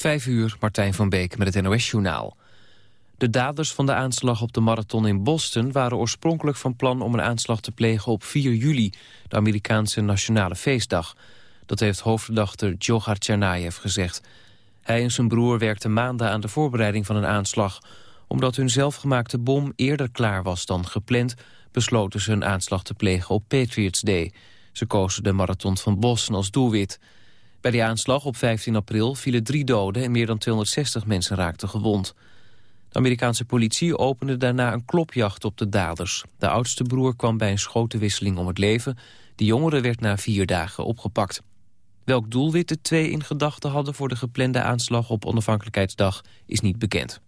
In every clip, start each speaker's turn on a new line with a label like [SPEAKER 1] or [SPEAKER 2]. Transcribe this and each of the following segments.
[SPEAKER 1] Vijf uur, Martijn van Beek met het NOS-journaal. De daders van de aanslag op de marathon in Boston... waren oorspronkelijk van plan om een aanslag te plegen op 4 juli... de Amerikaanse nationale feestdag. Dat heeft hoofdverdachte Djokhar Tsarnaev gezegd. Hij en zijn broer werkten maanden aan de voorbereiding van een aanslag. Omdat hun zelfgemaakte bom eerder klaar was dan gepland... besloten ze een aanslag te plegen op Patriots Day. Ze kozen de marathon van Boston als doelwit... Bij die aanslag op 15 april vielen drie doden en meer dan 260 mensen raakten gewond. De Amerikaanse politie opende daarna een klopjacht op de daders. De oudste broer kwam bij een schotenwisseling om het leven. De jongere werd na vier dagen opgepakt. Welk doelwit de twee in gedachten hadden voor de geplande aanslag op onafhankelijkheidsdag is niet bekend.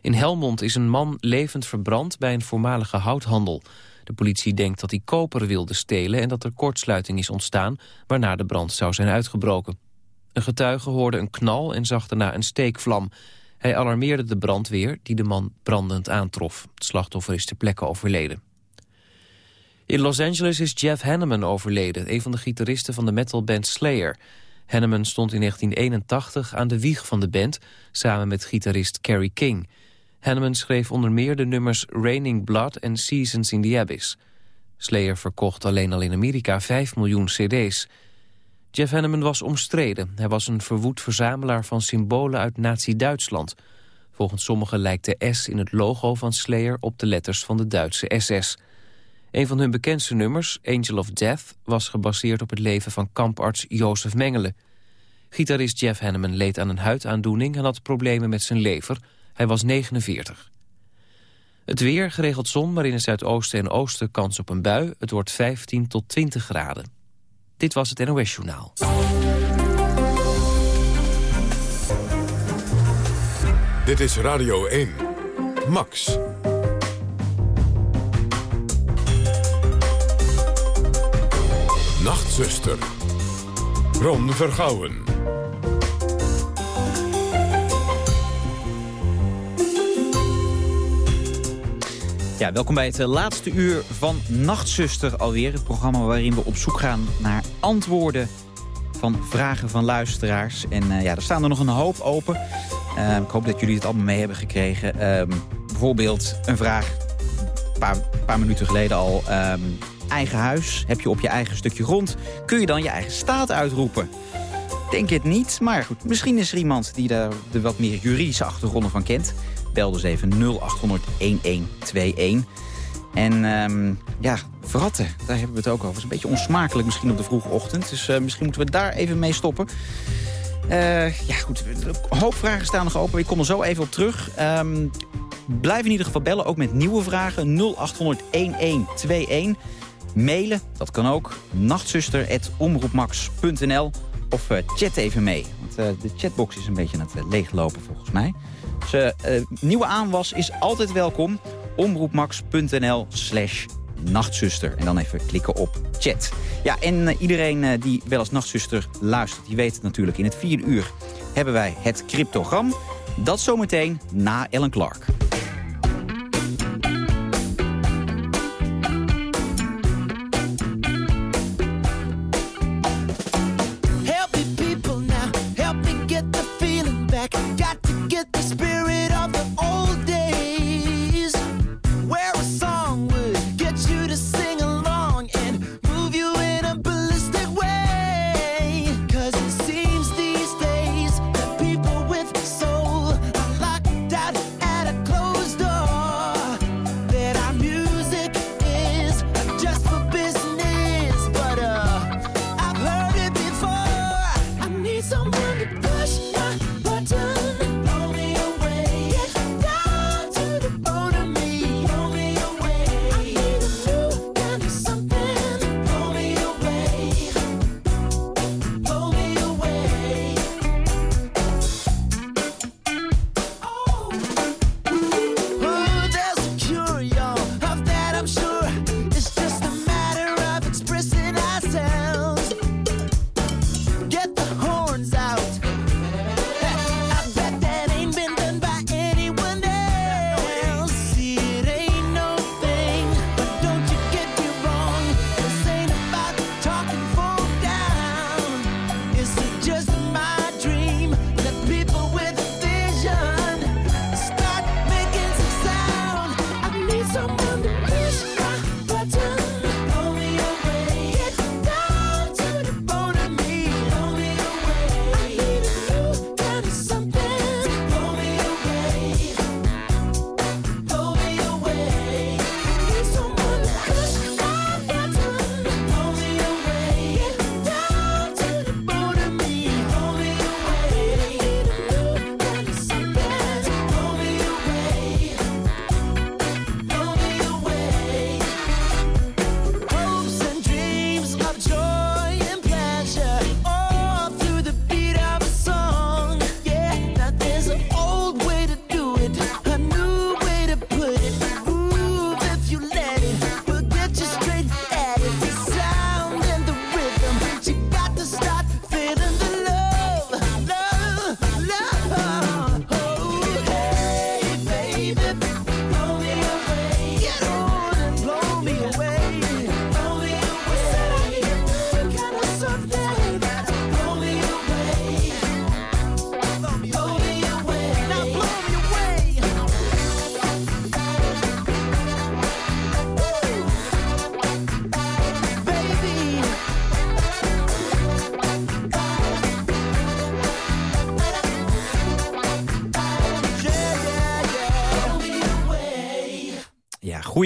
[SPEAKER 1] In Helmond is een man levend verbrand bij een voormalige houthandel. De politie denkt dat hij koper wilde stelen en dat er kortsluiting is ontstaan, waarna de brand zou zijn uitgebroken. Een getuige hoorde een knal en zag daarna een steekvlam. Hij alarmeerde de brandweer, die de man brandend aantrof. Het slachtoffer is ter plekke overleden. In Los Angeles is Jeff Hanneman overleden, een van de gitaristen van de metalband Slayer. Hanneman stond in 1981 aan de wieg van de band, samen met gitarist Kerry King... Hanneman schreef onder meer de nummers Raining Blood en Seasons in the Abyss. Slayer verkocht alleen al in Amerika 5 miljoen cd's. Jeff Hanneman was omstreden. Hij was een verwoed verzamelaar van symbolen uit nazi-Duitsland. Volgens sommigen lijkt de S in het logo van Slayer op de letters van de Duitse SS. Een van hun bekendste nummers, Angel of Death, was gebaseerd op het leven van kamparts Jozef Mengele. Gitarist Jeff Hanneman leed aan een huidaandoening en had problemen met zijn lever... Hij was 49. Het weer, geregeld zon, maar in het zuidoosten en oosten kans op een bui. Het wordt 15 tot 20 graden. Dit was het NOS Journaal.
[SPEAKER 2] Dit is Radio 1. Max. Nachtzuster. Ron Vergouwen.
[SPEAKER 3] Ja, welkom bij het eh, laatste uur van Nachtzuster alweer. Het programma waarin we op zoek gaan naar antwoorden van vragen van luisteraars. En uh, ja, er staan er nog een hoop open. Uh, ik hoop dat jullie het allemaal mee hebben gekregen. Uh, bijvoorbeeld een vraag, een paar, paar minuten geleden al. Ehm, eigen huis, heb je op je eigen stukje grond... kun je dan je eigen staat uitroepen? Denk het niet, maar goed, misschien is er iemand die daar de wat meer juridische achtergronden van kent bel dus even 0800 1121. En um, ja, verratten, daar hebben we het ook over. Het is een beetje onsmakelijk misschien op de vroege ochtend. Dus uh, misschien moeten we daar even mee stoppen. Uh, ja, goed. Een hoop vragen staan nog open. Ik kom er zo even op terug. Um, blijf in ieder geval bellen, ook met nieuwe vragen. 0800 1121. Mailen, dat kan ook. Nachtzuster.omroepmax.nl Of uh, chat even mee. Want de chatbox is een beetje aan het leeglopen volgens mij. Dus uh, nieuwe aanwas is altijd welkom. Omroepmax.nl slash nachtzuster. En dan even klikken op chat. Ja, en uh, iedereen uh, die wel als nachtzuster luistert... die weet het natuurlijk. In het vierde uur hebben wij het cryptogram. Dat zometeen na Ellen Clark.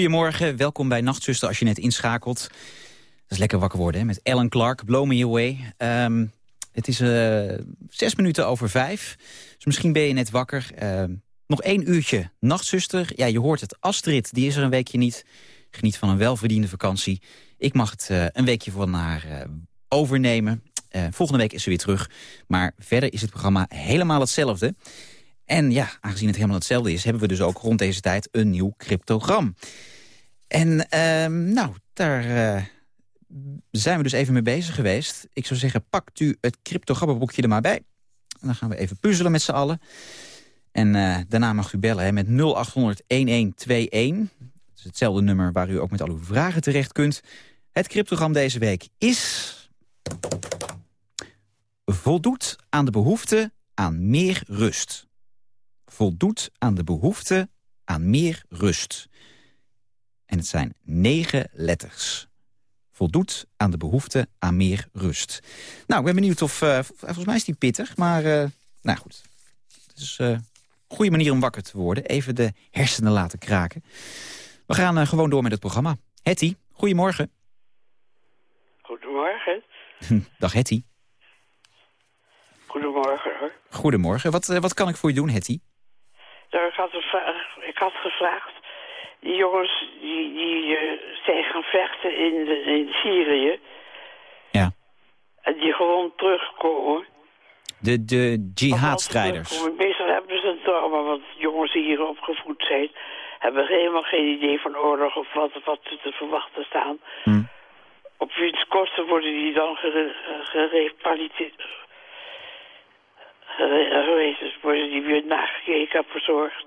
[SPEAKER 3] Goedemorgen, welkom bij Nachtzuster als je net inschakelt. Dat is lekker wakker worden hè? met Ellen Clark, Blow Me Away. Ehm, het is uh, zes minuten over vijf, dus misschien ben je net wakker. Ehm, nog één uurtje Nachtzuster. Ja, je hoort het, Astrid, die is er een weekje niet. Geniet van een welverdiende vakantie. Ik mag het uh, een weekje van haar uh, overnemen. volgende week is ze weer terug. Maar verder is het programma helemaal hetzelfde. En ja, aangezien het helemaal hetzelfde is... hebben we dus ook rond deze tijd een nieuw cryptogram. En uh, nou, daar uh, zijn we dus even mee bezig geweest. Ik zou zeggen, pakt u het cryptogrammenboekje er maar bij. En dan gaan we even puzzelen met z'n allen. En uh, daarna mag u bellen hè, met 0800-1121. Dat is hetzelfde nummer waar u ook met al uw vragen terecht kunt. Het cryptogram deze week is... voldoet aan de behoefte aan meer rust voldoet aan de behoefte aan meer rust. En het zijn negen letters. Voldoet aan de behoefte aan meer rust. Nou, ik ben benieuwd of... Uh, volgens mij is die pittig, maar... Uh, nou goed. Het is uh, een goede manier om wakker te worden. Even de hersenen laten kraken. We gaan gewoon door met het programma. Hetty, goedemorgen.
[SPEAKER 4] Goedemorgen.
[SPEAKER 3] Dag Hetty.
[SPEAKER 4] Goedemorgen hoor.
[SPEAKER 3] Goedemorgen. Wat, wat kan ik voor je doen, Hetty?
[SPEAKER 4] Nou, ik, had ik had gevraagd, die jongens die, die uh, zijn gaan vechten in, de, in Syrië.
[SPEAKER 3] Ja.
[SPEAKER 4] En die gewoon terugkomen.
[SPEAKER 3] De, de jihadstrijders.
[SPEAKER 4] Meestal hebben ze een trauma, want jongens die hier opgevoed zijn... hebben helemaal geen idee van oorlog of wat, wat te verwachten staan.
[SPEAKER 3] Hm.
[SPEAKER 4] Op wiens kosten worden die dan gerepatrieerd geweest is, worden die weer nagekeken en verzorgd.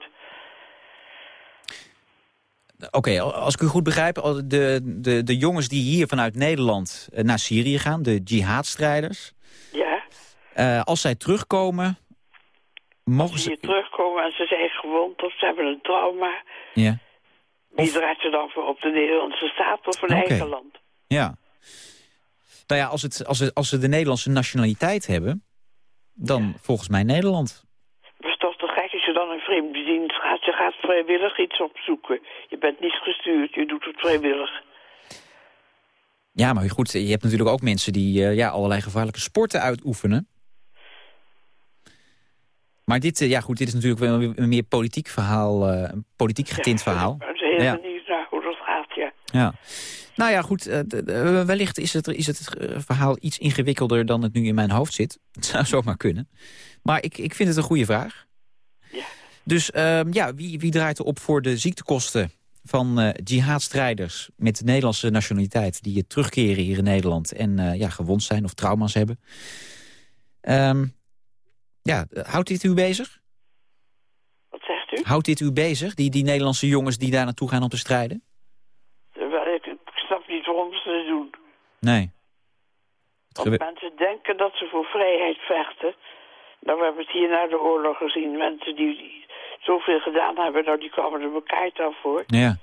[SPEAKER 3] Oké, als ik u goed begrijp, de, de, de jongens die hier vanuit Nederland eh, naar Syrië gaan, de jihadstrijders.
[SPEAKER 4] Ja.
[SPEAKER 3] Uh, als zij terugkomen, mogen
[SPEAKER 4] ze... hier terugkomen en ze zijn gewond of ze hebben een trauma.
[SPEAKER 3] Ja.
[SPEAKER 4] Wie draait ze dan voor op de Nederlandse staat of een okay. eigen land?
[SPEAKER 3] Ja. Nou ja, als, het, als, het, als ze de Nederlandse nationaliteit hebben dan volgens mij Nederland.
[SPEAKER 4] Het is toch te gek als je dan een vreemde dienst. Je gaat vrijwillig iets opzoeken. Je bent niet gestuurd, je doet het vrijwillig.
[SPEAKER 3] Ja, maar goed, je hebt natuurlijk ook mensen die uh, ja, allerlei gevaarlijke sporten uitoefenen. Maar dit, uh, ja, goed, dit is natuurlijk wel een meer politiek verhaal, uh, een politiek getint
[SPEAKER 4] ja,
[SPEAKER 3] verhaal.
[SPEAKER 4] Ben heel ja. benieuwd naar hoe dat gaat, ja.
[SPEAKER 3] Ja. Nou ja, goed, wellicht is het, is het verhaal iets ingewikkelder dan het nu in mijn hoofd zit. Het zou zomaar kunnen. Maar ik, ik vind het een goede vraag. Dus uh, ja, wie, wie draait er op voor de ziektekosten van uh, jihadstrijders met de Nederlandse nationaliteit... die terugkeren hier in Nederland en uh, ja, gewond zijn of trauma's hebben? Um, ja, houdt dit u bezig?
[SPEAKER 4] Wat zegt u?
[SPEAKER 3] Houdt dit u bezig, die, die Nederlandse jongens die daar naartoe gaan om te strijden?
[SPEAKER 4] Ik snap niet waarom ze het doen.
[SPEAKER 3] Nee.
[SPEAKER 4] Want mensen denken dat ze voor vrijheid vechten. Nou, we hebben het hier na de oorlog gezien. Mensen die zoveel gedaan hebben, nou, die kwamen er elkaar af voor.
[SPEAKER 3] Ja.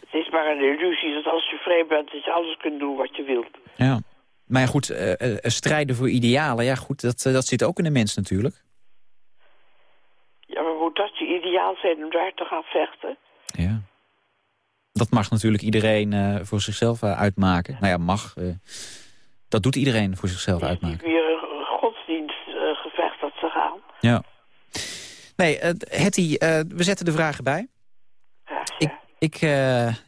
[SPEAKER 4] Het is maar een illusie dat als je vrij bent, dat je alles kunt doen wat je wilt.
[SPEAKER 3] Ja. Maar ja, goed, uh, uh, strijden voor idealen, ja goed, dat, uh, dat zit ook in de mens natuurlijk.
[SPEAKER 4] Ja, maar moet dat je ideaal zijn om daar te gaan vechten?
[SPEAKER 3] Ja. Dat mag natuurlijk iedereen voor zichzelf uitmaken. Nou ja, mag. Dat doet iedereen voor zichzelf uitmaken.
[SPEAKER 4] Het is weer een godsdienstgevecht dat ze gaan.
[SPEAKER 3] Ja. Nee, Hetty, we zetten de vragen bij. Ik, ik,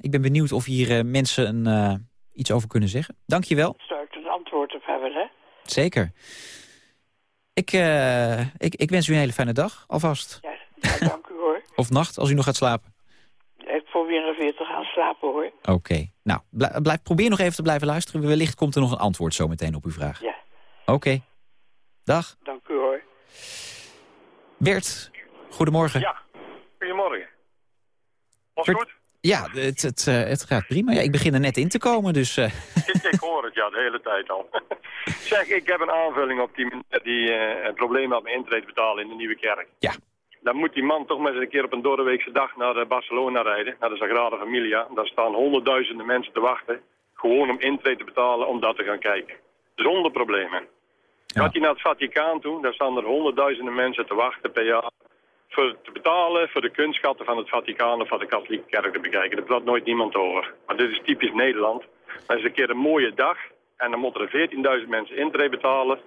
[SPEAKER 3] ik ben benieuwd of hier mensen een, iets over kunnen zeggen. Dank je wel.
[SPEAKER 4] Zou ik een antwoord op hebben, hè?
[SPEAKER 3] Zeker. Ik, ik, ik wens u een hele fijne dag, alvast.
[SPEAKER 4] Ja, ja dank u hoor.
[SPEAKER 3] of nacht, als u nog gaat slapen.
[SPEAKER 4] Ik probeer nog weer te gaan slapen, hoor.
[SPEAKER 3] Oké. Okay. Nou, blijf, probeer nog even te blijven luisteren. Wellicht komt er nog een antwoord zo meteen op uw vraag.
[SPEAKER 4] Ja.
[SPEAKER 3] Oké. Okay. Dag.
[SPEAKER 4] Dank u.
[SPEAKER 3] Bert, goedemorgen.
[SPEAKER 5] Ja, goedemorgen. Was goed?
[SPEAKER 3] Ja, het, het, uh, het gaat prima. Ja, ik begin er net in te komen, dus... Uh...
[SPEAKER 5] Ik, ik, hoor het, ja, de hele tijd al. zeg, ik heb een aanvulling op die, die uh, het probleem had met intrede betalen in de Nieuwe Kerk.
[SPEAKER 3] Ja.
[SPEAKER 5] Dan moet die man toch maar eens een keer op een doordeweekse dag naar Barcelona rijden, naar de Sagrada Familia. Daar staan honderdduizenden mensen te wachten, gewoon om intrede te betalen om dat te gaan kijken. Zonder problemen. Ja. Gaat hij naar het Vaticaan toe, daar staan er honderdduizenden mensen te wachten per jaar voor te betalen voor de kunstschatten van het Vaticaan of van de katholieke kerk te bekijken. Daar praat nooit niemand over. Maar dit is typisch Nederland. Dat is een keer een mooie dag en dan moeten er 14.000 mensen intree betalen.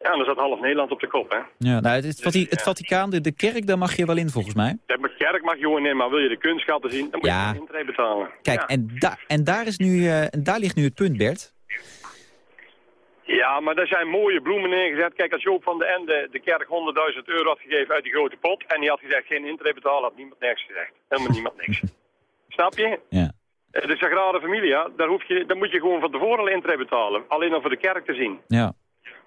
[SPEAKER 5] Ja, dan zat half Nederland op de kop, hè.
[SPEAKER 3] Ja, nou, het, het, het Vaticaan, de, de kerk, daar mag je wel in volgens mij.
[SPEAKER 5] De kerk mag je gewoon in, maar wil je de kunstschatten zien, dan moet
[SPEAKER 3] Ja.
[SPEAKER 5] je intree betalen.
[SPEAKER 3] Kijk,
[SPEAKER 5] ja.
[SPEAKER 3] en, da en, daar is nu, eh, en daar ligt nu het punt, Bert.
[SPEAKER 5] Ja, maar daar zijn mooie bloemen neergezet. Kijk, als Joop van de Ende de kerk 100.000 euro had gegeven uit die grote pot... en die had gezegd geen intree betalen, had niemand niks gezegd. Helemaal niemand niks. Snap je?
[SPEAKER 3] Ja.
[SPEAKER 5] Eh, De Sagrada Familia, daar, hoef je, daar moet je gewoon van tevoren al intree betalen. Alleen om voor de kerk te zien.
[SPEAKER 3] Ja.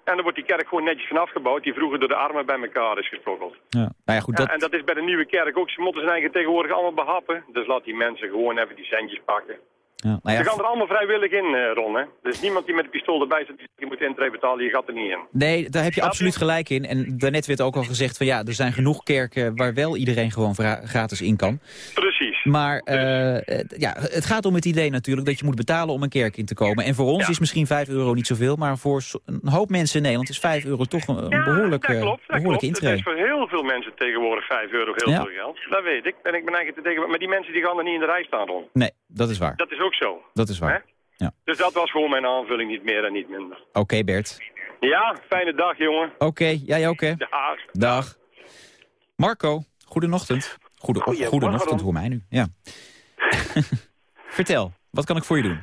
[SPEAKER 5] En dan wordt die kerk gewoon netjes van afgebouwd... die vroeger door de armen bij elkaar is gesprokkeld.
[SPEAKER 3] ja. Nou ja, goed,
[SPEAKER 5] Ja,
[SPEAKER 3] dat,
[SPEAKER 5] en dat is bij de nieuwe kerk ook. Ze moeten zijn eigen tegenwoordig allemaal behappen. Dus laat die mensen gewoon even die centjes pakken.
[SPEAKER 3] Ja, nou
[SPEAKER 5] Ze gaan er allemaal vrijwillig in, eh, Ron. Hè? Er is niemand die met een pistool erbij zit. die moet intree betalen, je gaat er niet in.
[SPEAKER 3] Nee, daar heb je absoluut gelijk in. En daarnet werd ook al gezegd van ja, er zijn genoeg kerken waar wel iedereen gewoon gratis in kan.
[SPEAKER 5] Precies.
[SPEAKER 3] Maar eh, eh, ja, het gaat om het idee natuurlijk dat je moet betalen om een kerk in te komen. En voor ons
[SPEAKER 5] Ja.
[SPEAKER 3] is misschien 5 euro niet zoveel, maar voor een hoop mensen in Nederland is 5 euro toch een,
[SPEAKER 5] Ja,
[SPEAKER 3] behoorlijk,
[SPEAKER 5] dat klopt. Dat
[SPEAKER 3] behoorlijke
[SPEAKER 5] klopt. Het is voor heel veel mensen tegenwoordig 5 euro heel
[SPEAKER 3] Ja.
[SPEAKER 5] veel geld. Dat weet ik. Ben ik ben eigen te tegen. Maar die mensen die gaan er niet in de rij staan, Ron.
[SPEAKER 3] Nee, dat is waar.
[SPEAKER 5] Dat is ook zo.
[SPEAKER 3] Dat is waar.
[SPEAKER 5] Hè?
[SPEAKER 3] Ja.
[SPEAKER 5] Dus dat was gewoon mijn aanvulling, niet meer en niet minder.
[SPEAKER 3] Oké Bert.
[SPEAKER 5] Ja, fijne dag, jongen.
[SPEAKER 3] Oké, jij ook hè?
[SPEAKER 5] Dag.
[SPEAKER 3] Dag. Marco, goedenochtend. Goede,
[SPEAKER 6] Goedemorgen,
[SPEAKER 3] goedenochtend
[SPEAKER 6] Ron.
[SPEAKER 3] voor mij nu. Ja. Vertel, wat kan ik voor je doen?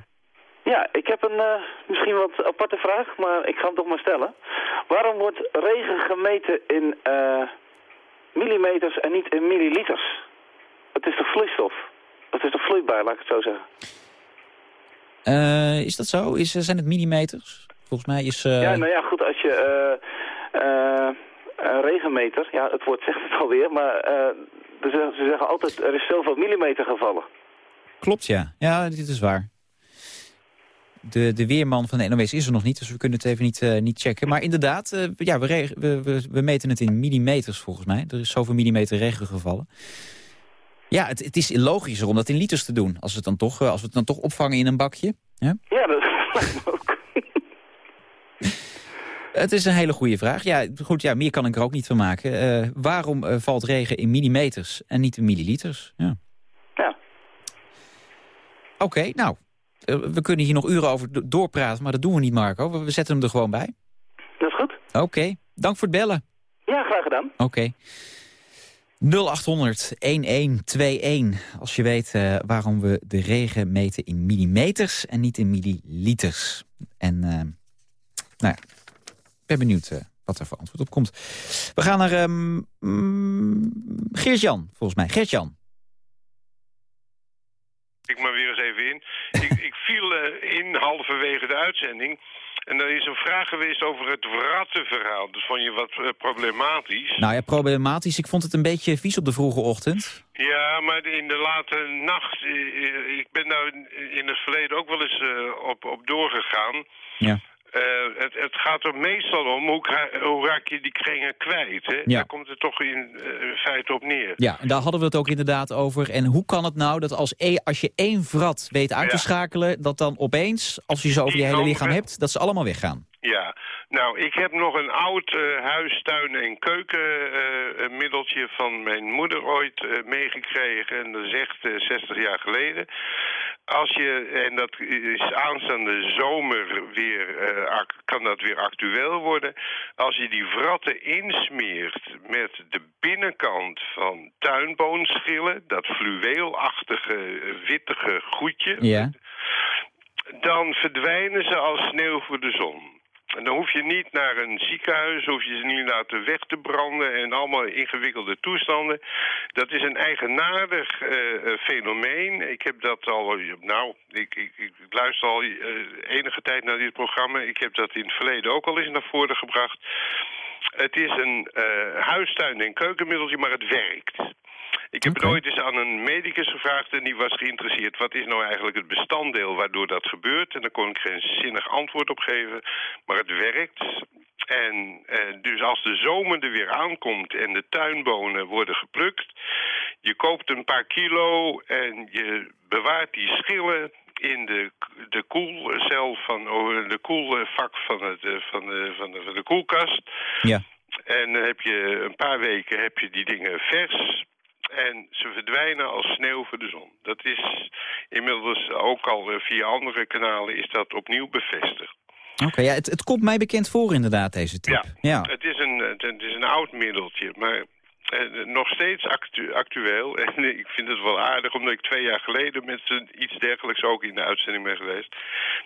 [SPEAKER 6] Ja, ik heb een eh, misschien wat aparte vraag, maar ik ga hem toch maar stellen. Waarom wordt regen gemeten in eh, millimeters en niet in milliliters? Het is toch vloeistof? Het is toch vloeibaar, laat ik het zo zeggen.
[SPEAKER 3] Eh, is dat zo? Is, zijn het millimeters? Volgens mij is...
[SPEAKER 6] Ja, nou ja, goed, als je een regenmeter, ja, het woord zegt het alweer, maar ze zeggen- ze zeggen altijd er is zoveel millimeter gevallen.
[SPEAKER 3] Klopt, ja. Ja, dit is waar. De, de weerman van de NOS is er nog niet, dus we kunnen het even niet, eh, niet checken. Maar inderdaad, eh, ja, we, we, we meten het in millimeters volgens mij. Er is zoveel millimeter regen gevallen. Ja, het, het is logischer om dat in liters te doen. Als, we het dan toch, eh, als we het dan toch opvangen in een bakje. Ja?
[SPEAKER 6] Ja, dat lijkt me ook.
[SPEAKER 3] Het is een hele goede vraag. Ja, goed, ja, meer kan ik er ook niet van maken. Eh, waarom eh, valt regen in millimeters en niet in milliliters? Ja.
[SPEAKER 6] Ja.
[SPEAKER 3] Oké, nou, eh, we kunnen hier nog uren over do- doorpraten, maar dat doen we niet, Marco. We, we zetten hem er gewoon bij.
[SPEAKER 6] Dat is goed.
[SPEAKER 3] Oké, dank voor het bellen.
[SPEAKER 6] Ja, graag gedaan.
[SPEAKER 3] Oké. 0800 1121 als je weet waarom we de regen meten in millimeters en niet in milliliters. En nou ja, ben benieuwd eh, wat er voor antwoord op komt. We gaan naar ehm mm, Geert-Jan, volgens mij. Geert-Jan.
[SPEAKER 7] ik maar weer eens even in. ik, ik viel eh, in halverwege de uitzending. En er is een vraag geweest over het rattenverhaal. Dat vond je wat eh, problematisch.
[SPEAKER 3] Nou ja, problematisch. Ik vond het een beetje vies op de vroege ochtend.
[SPEAKER 7] Ja, maar in de late nacht... ik ben daar in- het verleden ook wel eens op, op doorgegaan.
[SPEAKER 3] Ja.
[SPEAKER 7] Eh, het, het gaat er meestal om hoe, hoe raak je die kringen kwijt. Hè?
[SPEAKER 3] Ja.
[SPEAKER 7] Daar komt het toch in eh, feite op neer.
[SPEAKER 3] Ja, en daar hadden we het ook inderdaad over. En hoe kan het nou dat als, e als je één vrat weet uit te
[SPEAKER 7] Ja.
[SPEAKER 3] schakelen... dat dan opeens, als je ze over je hele lichaam hebt... dat ze allemaal weggaan?
[SPEAKER 7] Ja, nou, ik heb nog een oud eh, huis, tuin en keuken eh, een middeltje van mijn moeder ooit meegekregen. En dat is echt eh, 60 jaar geleden. Als je, en dat is aanstaande zomer weer, eh, kan dat weer actueel worden. Als je die wratten insmeert met de binnenkant van tuinboonschillen, dat fluweelachtige, wittige goedje
[SPEAKER 3] Ja.
[SPEAKER 7] dan verdwijnen ze als sneeuw voor de zon. En dan hoef je niet naar een ziekenhuis, hoef je ze niet laten weg te branden en allemaal ingewikkelde toestanden. Dat is een eigenaardig eh, eh, fenomeen. Ik heb dat al, nou, ik, ik, ik luister al eh, enige tijd naar dit programma. Ik heb dat in het verleden ook al eens naar voren gebracht. Het is een eh, huistuin- en keukenmiddeltje, maar het werkt. Ik heb
[SPEAKER 3] Oké.
[SPEAKER 7] het ooit eens aan een medicus gevraagd en die was geïnteresseerd. Wat is nou eigenlijk het bestanddeel waardoor dat gebeurt? En daar kon ik geen zinnig antwoord op geven. Maar het werkt. En eh, dus als de zomer er weer aankomt en de tuinbonen worden geplukt... je koopt een paar kilo en je bewaart die schillen in de, de koelcel van oh, de koelvak van, het, eh, van, de, van, de, van de koelkast.
[SPEAKER 3] Ja.
[SPEAKER 7] En dan heb je een paar weken heb je die dingen vers. En ze verdwijnen als sneeuw voor de zon. Dat is inmiddels ook al eh, via andere kanalen is dat opnieuw bevestigd.
[SPEAKER 3] Oké, ja, het, het komt mij bekend voor inderdaad, deze tip.
[SPEAKER 7] Ja,
[SPEAKER 3] ja.
[SPEAKER 7] Het, is een, het is een oud middeltje, maar eh, nog steeds actu actueel. En ik vind het wel aardig, omdat ik twee jaar geleden met iets dergelijks ook in de uitzending ben geweest.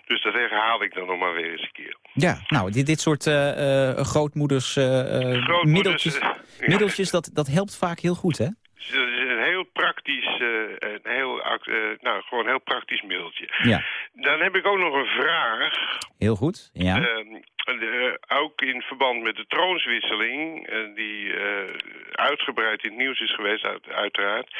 [SPEAKER 7] Dus dat herhaal ik dan nog maar weer eens een keer.
[SPEAKER 3] Ja, nou, dit, dit soort uh, grootmoeders, uh, middeltjes, middeltjes dat, dat helpt vaak heel goed, hè?
[SPEAKER 7] Het is een heel praktisch, uh, een heel, uh, nou, gewoon heel praktisch middeltje.
[SPEAKER 3] Ja.
[SPEAKER 7] Dan heb ik ook nog een vraag.
[SPEAKER 3] Heel goed, ja.
[SPEAKER 7] Uh, ook in verband met de troonswisseling, die uitgebreid in het nieuws is geweest, uit, uiteraard.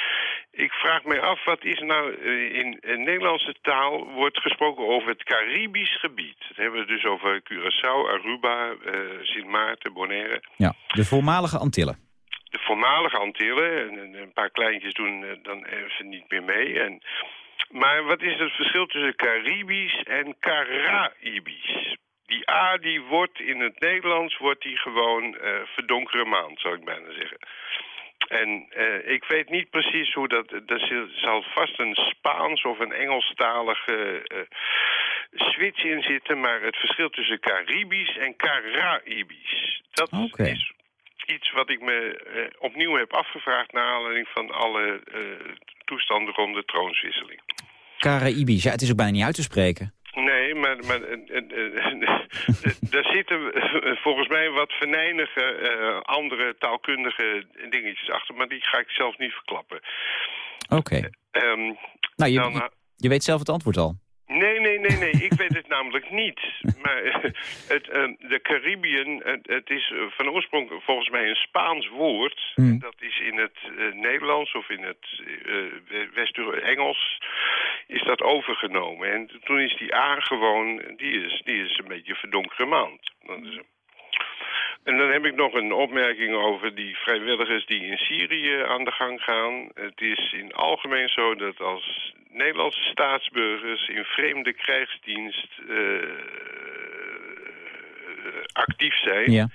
[SPEAKER 7] Ik vraag mij af, wat is nou in, in Nederlandse taal wordt gesproken over het Caribisch gebied. Dat hebben we dus over Curaçao, Aruba, Sint Maarten, Bonaire.
[SPEAKER 3] Ja, de voormalige Antillen
[SPEAKER 7] de voormalige Antillen. En, een paar kleintjes doen uh, dan even niet meer mee. En, maar wat is het verschil tussen Caribisch en Caraïbisch? Die A die wordt in het Nederlands wordt die gewoon uh, verdonkere maand, zou ik bijna zeggen. En uh, ik weet niet precies hoe dat... Er zal vast een Spaans of een Engelstalige uh, switch in zitten... maar het verschil tussen Caribisch en Caraïbisch... dat
[SPEAKER 3] okay.
[SPEAKER 7] is iets wat ik me uh, opnieuw heb afgevraagd... naar aanleiding van alle uh, toestanden rond de troonswisseling.
[SPEAKER 3] Caraïbisch, ja, het is ook bijna niet uit te spreken.
[SPEAKER 7] Nee, maar, maar daar zitten volgens mij wat venijnige andere taalkundige dingetjes achter... maar die ga ik zelf niet verklappen.
[SPEAKER 3] Oké. Okay.
[SPEAKER 7] Um,
[SPEAKER 3] nou, je, je, je weet zelf het antwoord al.
[SPEAKER 7] Nee, nee, nee, nee. ik weet het namelijk niet. Maar het, uh, de Caribbean, het, het, is van oorsprong volgens mij een Spaans woord.
[SPEAKER 3] Mm.
[SPEAKER 7] Dat is in het uh, Nederlands of in het uh, West-Engels is dat overgenomen. En toen is die A gewoon, die is, die is een beetje verdonkere maand. Dat is een en dan heb ik nog een opmerking over die vrijwilligers die in Syrië aan de gang gaan. Het is in algemeen zo dat als Nederlandse staatsburgers in vreemde krijgsdienst uh, actief zijn...
[SPEAKER 3] Ja.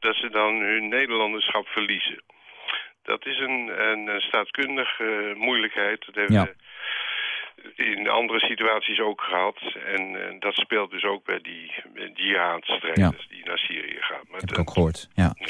[SPEAKER 7] dat ze dan hun Nederlanderschap verliezen. Dat is een, een, een staatkundige moeilijkheid. Dat hebben
[SPEAKER 3] ja.
[SPEAKER 7] we in andere situaties ook gehad. En uh, dat speelt dus ook bij die jihad-strijders ja. die naar Syrië gaan. Maar
[SPEAKER 3] heb ik ook gehoord, ja.
[SPEAKER 7] ja.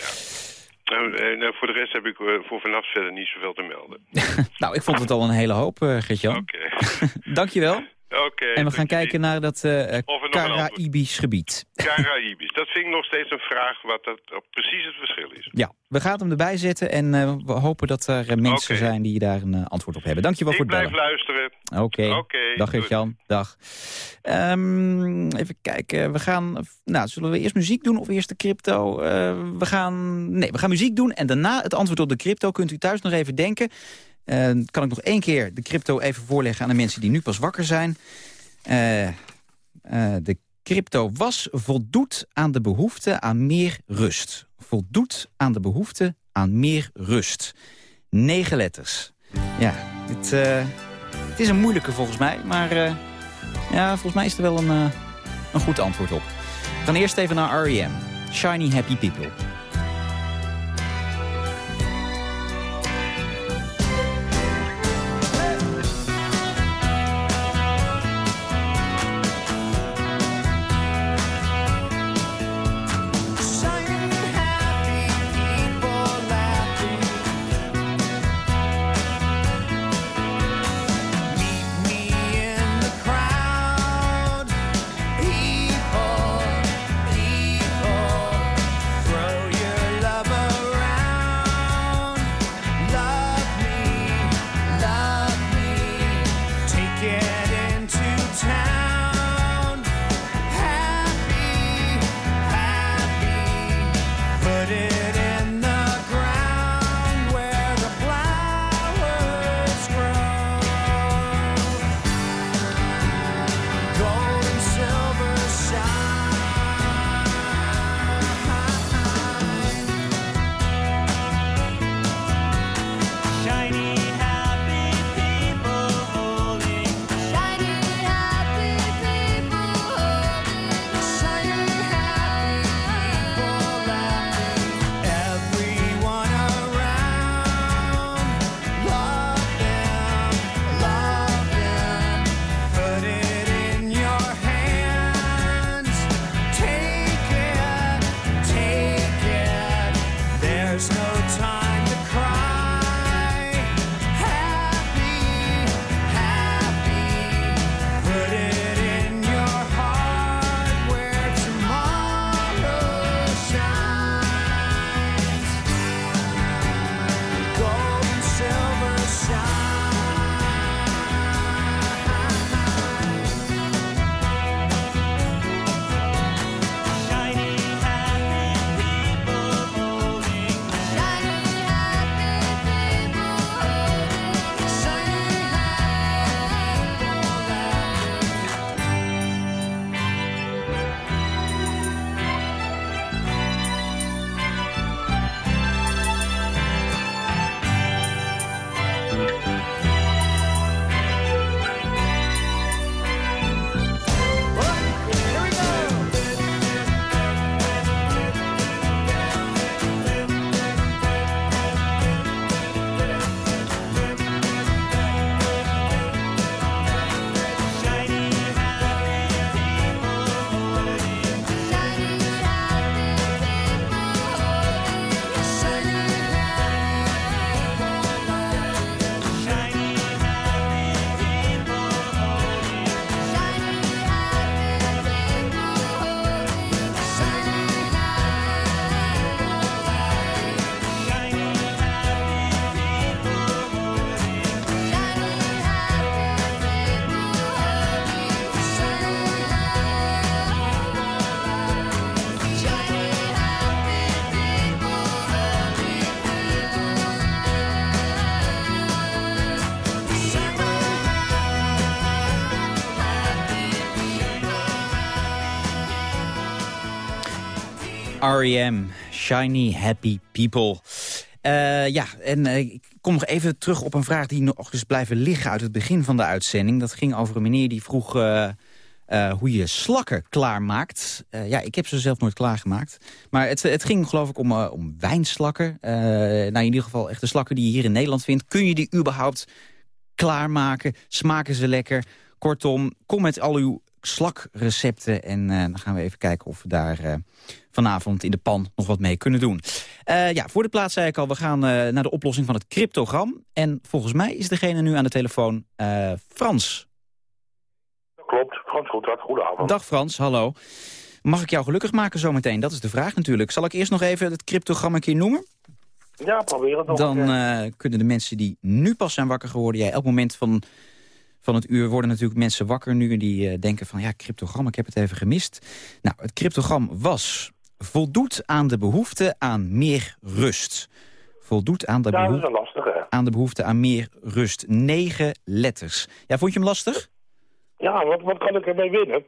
[SPEAKER 7] Nou, en voor de rest heb ik uh, voor vannacht verder niet zoveel te melden.
[SPEAKER 3] nou, ik vond het al een hele hoop, uh, Gert-Jan.
[SPEAKER 7] Oké.
[SPEAKER 3] Okay. Dankjewel.
[SPEAKER 7] Okay,
[SPEAKER 3] en we gaan kijken naar dat uh, Caraïbisch gebied.
[SPEAKER 7] Caraïbisch, dat vind ik nog steeds een vraag wat dat precies het verschil is.
[SPEAKER 3] Ja, we gaan hem erbij zetten en uh, we hopen dat er mensen okay. zijn die daar een uh, antwoord op hebben. Dankjewel
[SPEAKER 7] ik
[SPEAKER 3] voor het bellen.
[SPEAKER 7] Ik blijf luisteren.
[SPEAKER 3] Oké, okay.
[SPEAKER 7] okay,
[SPEAKER 3] dag Gert-Jan, dag. Um, even kijken, we gaan, nou, zullen we eerst muziek doen of eerst de crypto? we gaan, nee, we gaan muziek doen en daarna het antwoord op de crypto. Kunt u thuis nog even denken. Uh, kan ik nog één keer de crypto even voorleggen aan de mensen die nu pas wakker zijn. Uh, uh, de crypto was voldoet aan de behoefte aan meer rust. Voldoet aan de behoefte aan meer rust. Negen letters. Ja, het, uh, het is een moeilijke volgens mij, maar ja, volgens mij is er wel een, een goed antwoord op. Gaan eerst even naar R.E.M. Shiny Happy People. R.E.M. Shiny Happy People. Uh, ja, en uh, ik kom nog even terug op een vraag die nog eens blijven liggen uit het begin van de uitzending. Dat ging over een meneer die vroeg uh, hoe je slakken klaarmaakt. ja, ik heb ze zelf nooit klaargemaakt. Maar het, het ging geloof ik om, om wijnslakken. nou, in ieder geval echte slakken die je hier in Nederland vindt. Kun je die überhaupt klaarmaken? Smaken ze lekker? Kortom, kom met al uw slakrecepten. En uh, dan gaan we even kijken of we daar uh, vanavond in de pan nog wat mee kunnen doen. Uh, ja, voor de plaats zei ik al, we gaan naar de oplossing van het cryptogram. En volgens mij is degene nu aan de telefoon Frans.
[SPEAKER 8] Klopt, Frans Goedhart, goedenavond.
[SPEAKER 3] Dag Frans, hallo. Mag ik jou gelukkig maken zometeen? Dat is de vraag natuurlijk. Zal ik eerst nog even het cryptogram een keer noemen?
[SPEAKER 8] Ja, probeer het nog.
[SPEAKER 3] Dan kunnen de mensen die nu pas zijn wakker geworden... jij elk moment van van het uur worden natuurlijk mensen wakker nu... die uh, denken van, ja, cryptogram, ik heb het even gemist. Nou, het cryptogram was... voldoet aan de behoefte aan meer rust. Voldoet aan de, behoefte, aan de behoefte aan meer rust. Negen letters. Ja, vond je hem lastig?
[SPEAKER 8] Ja, wat, wat kan ik ermee winnen?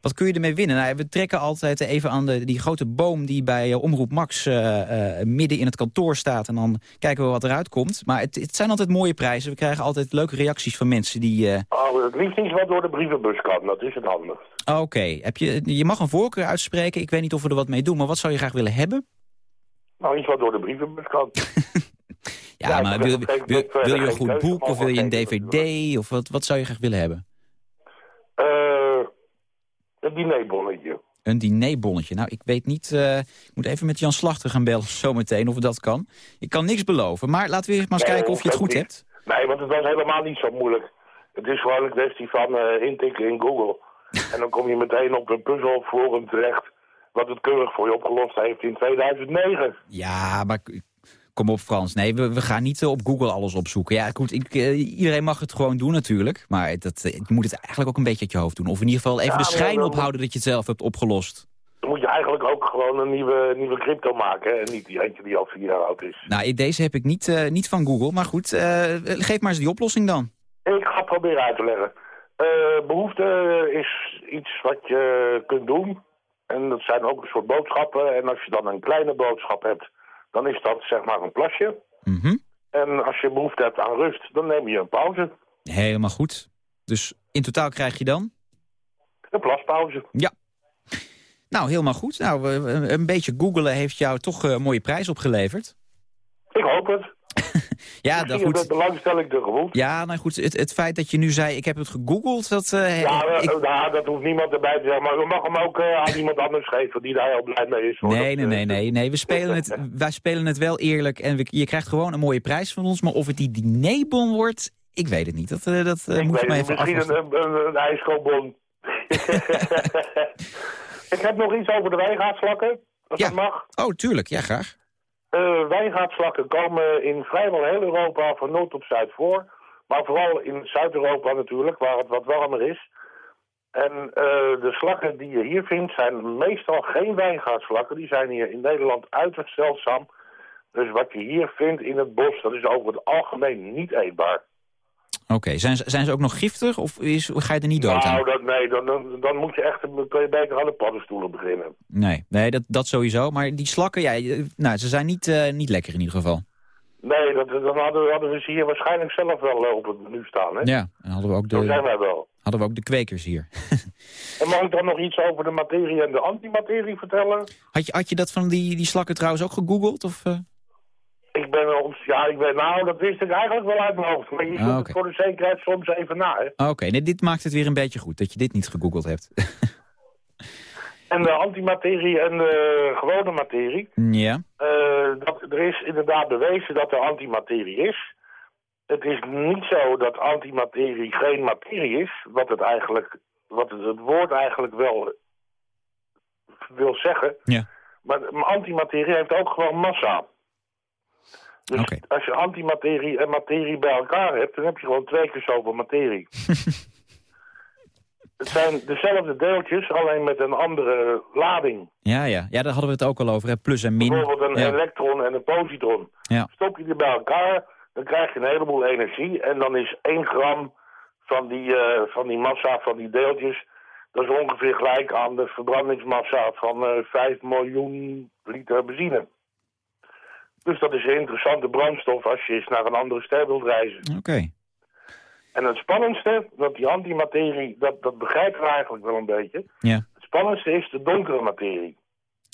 [SPEAKER 3] Wat kun je ermee winnen? Nou, we trekken altijd even aan de, die grote boom die bij uh, Omroep Max uh, uh, midden in het kantoor staat. En dan kijken we wat eruit komt. Maar het, het zijn altijd mooie prijzen. We krijgen altijd leuke reacties van mensen die...
[SPEAKER 8] Oh, het liefst niet wat door de brievenbus kan. Dat is het handig.
[SPEAKER 3] Oké. Heb Je, je mag een voorkeur uitspreken. Ik weet niet of we er wat mee doen. Maar wat zou je graag willen hebben?
[SPEAKER 8] Nou, iets wat door de brievenbus kan.
[SPEAKER 3] ja, ja, maar wil, wil, wil, wil je een goed boek of wil je een dvd? Of wat, wat zou je graag willen hebben?
[SPEAKER 8] Een dinerbonnetje.
[SPEAKER 3] Een dinerbonnetje. Nou, ik weet niet... Uh, ik moet even met Jan Slachter gaan bellen zometeen of dat kan. Ik kan niks beloven, maar laten we eerst maar eens kijken of je het goed
[SPEAKER 8] niet.
[SPEAKER 3] hebt.
[SPEAKER 8] Nee, want het was helemaal niet zo moeilijk. Het is gewoon een kwestie van uh, intikken in Google. en dan kom je meteen op een puzzelforum terecht... wat het keurig voor je opgelost heeft in 2009.
[SPEAKER 3] Ja, maar Kom op Frans, nee, we, we gaan niet eh, op Google alles opzoeken. Ja, goed, ik, uh, iedereen mag het gewoon doen natuurlijk. Maar dat, uh, je moet het eigenlijk ook een beetje uit je hoofd doen. Of in ieder geval even ja, de schijn ophouden dat je het zelf hebt opgelost.
[SPEAKER 8] Dan moet je eigenlijk ook gewoon een nieuwe, nieuwe crypto maken. En niet die eentje die al vier jaar oud is.
[SPEAKER 3] Nou, deze heb ik niet, niet van Google. Maar goed, geef maar eens die oplossing dan.
[SPEAKER 8] Ik ga het proberen uit te leggen. behoefte is iets wat je kunt doen. En dat zijn ook een soort boodschappen. En als je dan een kleine boodschap hebt dan is dat zeg maar een plasje.
[SPEAKER 3] Mm
[SPEAKER 8] En als je behoefte hebt aan rust, dan neem je een pauze.
[SPEAKER 3] Helemaal goed. Dus in totaal krijg je dan?
[SPEAKER 8] Een plaspauze.
[SPEAKER 3] Ja. Nou, helemaal goed. Nou, een beetje googelen heeft jou toch een mooie prijs opgeleverd.
[SPEAKER 8] Ik hoop het.
[SPEAKER 3] Ja,
[SPEAKER 8] dat
[SPEAKER 3] goed.
[SPEAKER 8] De belangstelling tegemoet.
[SPEAKER 3] Ja, nou goed, het, het feit dat je nu zei, ik heb het gegoogeld, dat... Uh,
[SPEAKER 8] ja,
[SPEAKER 3] ik...
[SPEAKER 8] nou, dat hoeft niemand erbij te zeggen, maar we mag hem ook uh, aan iemand anders geven die daar heel blij mee is. Hoor.
[SPEAKER 3] Nee, nee, nee, nee, nee, we spelen het, wij spelen het wel eerlijk en we, je krijgt gewoon een mooie prijs van ons, maar of het die dinerbon wordt, ik weet het niet. Dat, uh, dat
[SPEAKER 8] ik
[SPEAKER 3] moet je maar
[SPEAKER 8] even Misschien een, een, een ijskoopbon. ik heb nog iets over de wijngaardslakken, als
[SPEAKER 3] ja.
[SPEAKER 8] dat mag.
[SPEAKER 3] Oh, tuurlijk, ja, graag.
[SPEAKER 8] Uh, komen in vrijwel heel Europa van noord tot zuid voor. Maar vooral in Zuid-Europa natuurlijk, waar het wat warmer is. En uh, de slakken die je hier vindt zijn meestal geen wijngaardslakken. Die zijn hier in Nederland uiterst zeldzaam. Dus wat je hier vindt in het bos, dat is over het algemeen niet eetbaar.
[SPEAKER 3] Oké, okay. zijn, zijn ze ook nog giftig of is, ga je er niet dood aan?
[SPEAKER 8] Nou, dat, nee, dan, dan, dan, moet je echt kun je beter aan de paddenstoelen beginnen.
[SPEAKER 3] Nee, nee dat, dat sowieso. Maar die slakken, ja, nou, ze zijn niet, uh, niet lekker in ieder geval.
[SPEAKER 8] Nee, dat, dan hadden, hadden we ze hier waarschijnlijk zelf wel op het menu staan. Hè?
[SPEAKER 3] Ja, en hadden we ook de,
[SPEAKER 8] zijn wij wel.
[SPEAKER 3] Hadden we ook de kwekers hier.
[SPEAKER 8] en mag ik dan nog iets over de materie en de antimaterie vertellen?
[SPEAKER 3] Had je, had je dat van die, die slakken trouwens ook gegoogeld? Of, uh...
[SPEAKER 8] Ik ben ons, ja, ik ben, nou, dat wist ik eigenlijk wel uit mijn hoofd. Maar je
[SPEAKER 3] Ah,
[SPEAKER 8] doet
[SPEAKER 3] oké.
[SPEAKER 8] het voor de zekerheid soms even na, hè.
[SPEAKER 3] Oké, nee, dit maakt het weer een beetje goed, dat je dit niet gegoogeld hebt.
[SPEAKER 8] En de antimaterie en de gewone materie.
[SPEAKER 3] ja,
[SPEAKER 8] eh, dat, er is inderdaad bewezen dat er antimaterie is. Het is niet zo dat antimaterie geen materie is. Wat het eigenlijk, wat het, het woord eigenlijk wel wil zeggen.
[SPEAKER 3] ja.
[SPEAKER 8] Maar, maar antimaterie heeft ook gewoon massa. Dus als je antimaterie en materie bij elkaar hebt, dan heb je gewoon twee keer zoveel materie. het zijn dezelfde deeltjes, alleen met een andere lading.
[SPEAKER 3] Ja, ja. ja, daar hadden we het ook al over, hè. plus en min.
[SPEAKER 8] Bijvoorbeeld een
[SPEAKER 3] Ja.
[SPEAKER 8] elektron en een positron.
[SPEAKER 3] Ja.
[SPEAKER 8] Stop je die bij elkaar, dan krijg je een heleboel energie. En dan is 1 gram van die, eh, van die massa van die deeltjes, Dat is ongeveer gelijk aan de verbrandingsmassa van eh 5 miljoen liter benzine. Dus dat is een interessante brandstof als je eens naar een andere ster wilt reizen.
[SPEAKER 3] Oké.
[SPEAKER 8] En het spannendste, dat die antimaterie, dat, dat begrijpen we eigenlijk wel een beetje.
[SPEAKER 3] Ja.
[SPEAKER 8] Het spannendste is de donkere materie.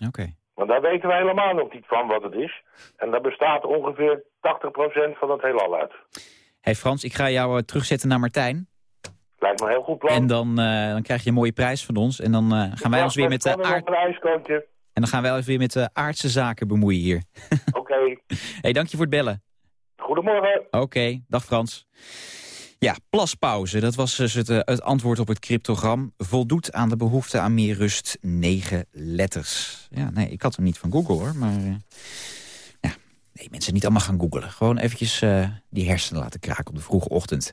[SPEAKER 3] Oké.
[SPEAKER 8] Want daar weten we helemaal nog niet van wat het is. En daar bestaat ongeveer 80% van het heelal uit.
[SPEAKER 3] Hey Frans, ik ga jou eh, terugzetten naar Martijn.
[SPEAKER 8] Lijkt me een heel goed plan.
[SPEAKER 3] En dan, eh, dan krijg je een mooie prijs van ons. En dan eh, gaan wij ons weer met de aard... En dan gaan wij ons weer met de aardse zaken bemoeien hier.
[SPEAKER 8] Oké,
[SPEAKER 3] hey, dank je voor het bellen.
[SPEAKER 8] goedemorgen.
[SPEAKER 3] Oké, dag Frans. Ja, plaspauze, dat was dus het, eh, het antwoord op het cryptogram. Voldoet aan de behoefte aan meer rust, negen letters. Ja, nee, ik had hem niet van Google hoor, maar... eh, ja, nee, mensen niet allemaal gaan googlen. Gewoon eventjes eh, die hersenen laten kraken op de vroege ochtend.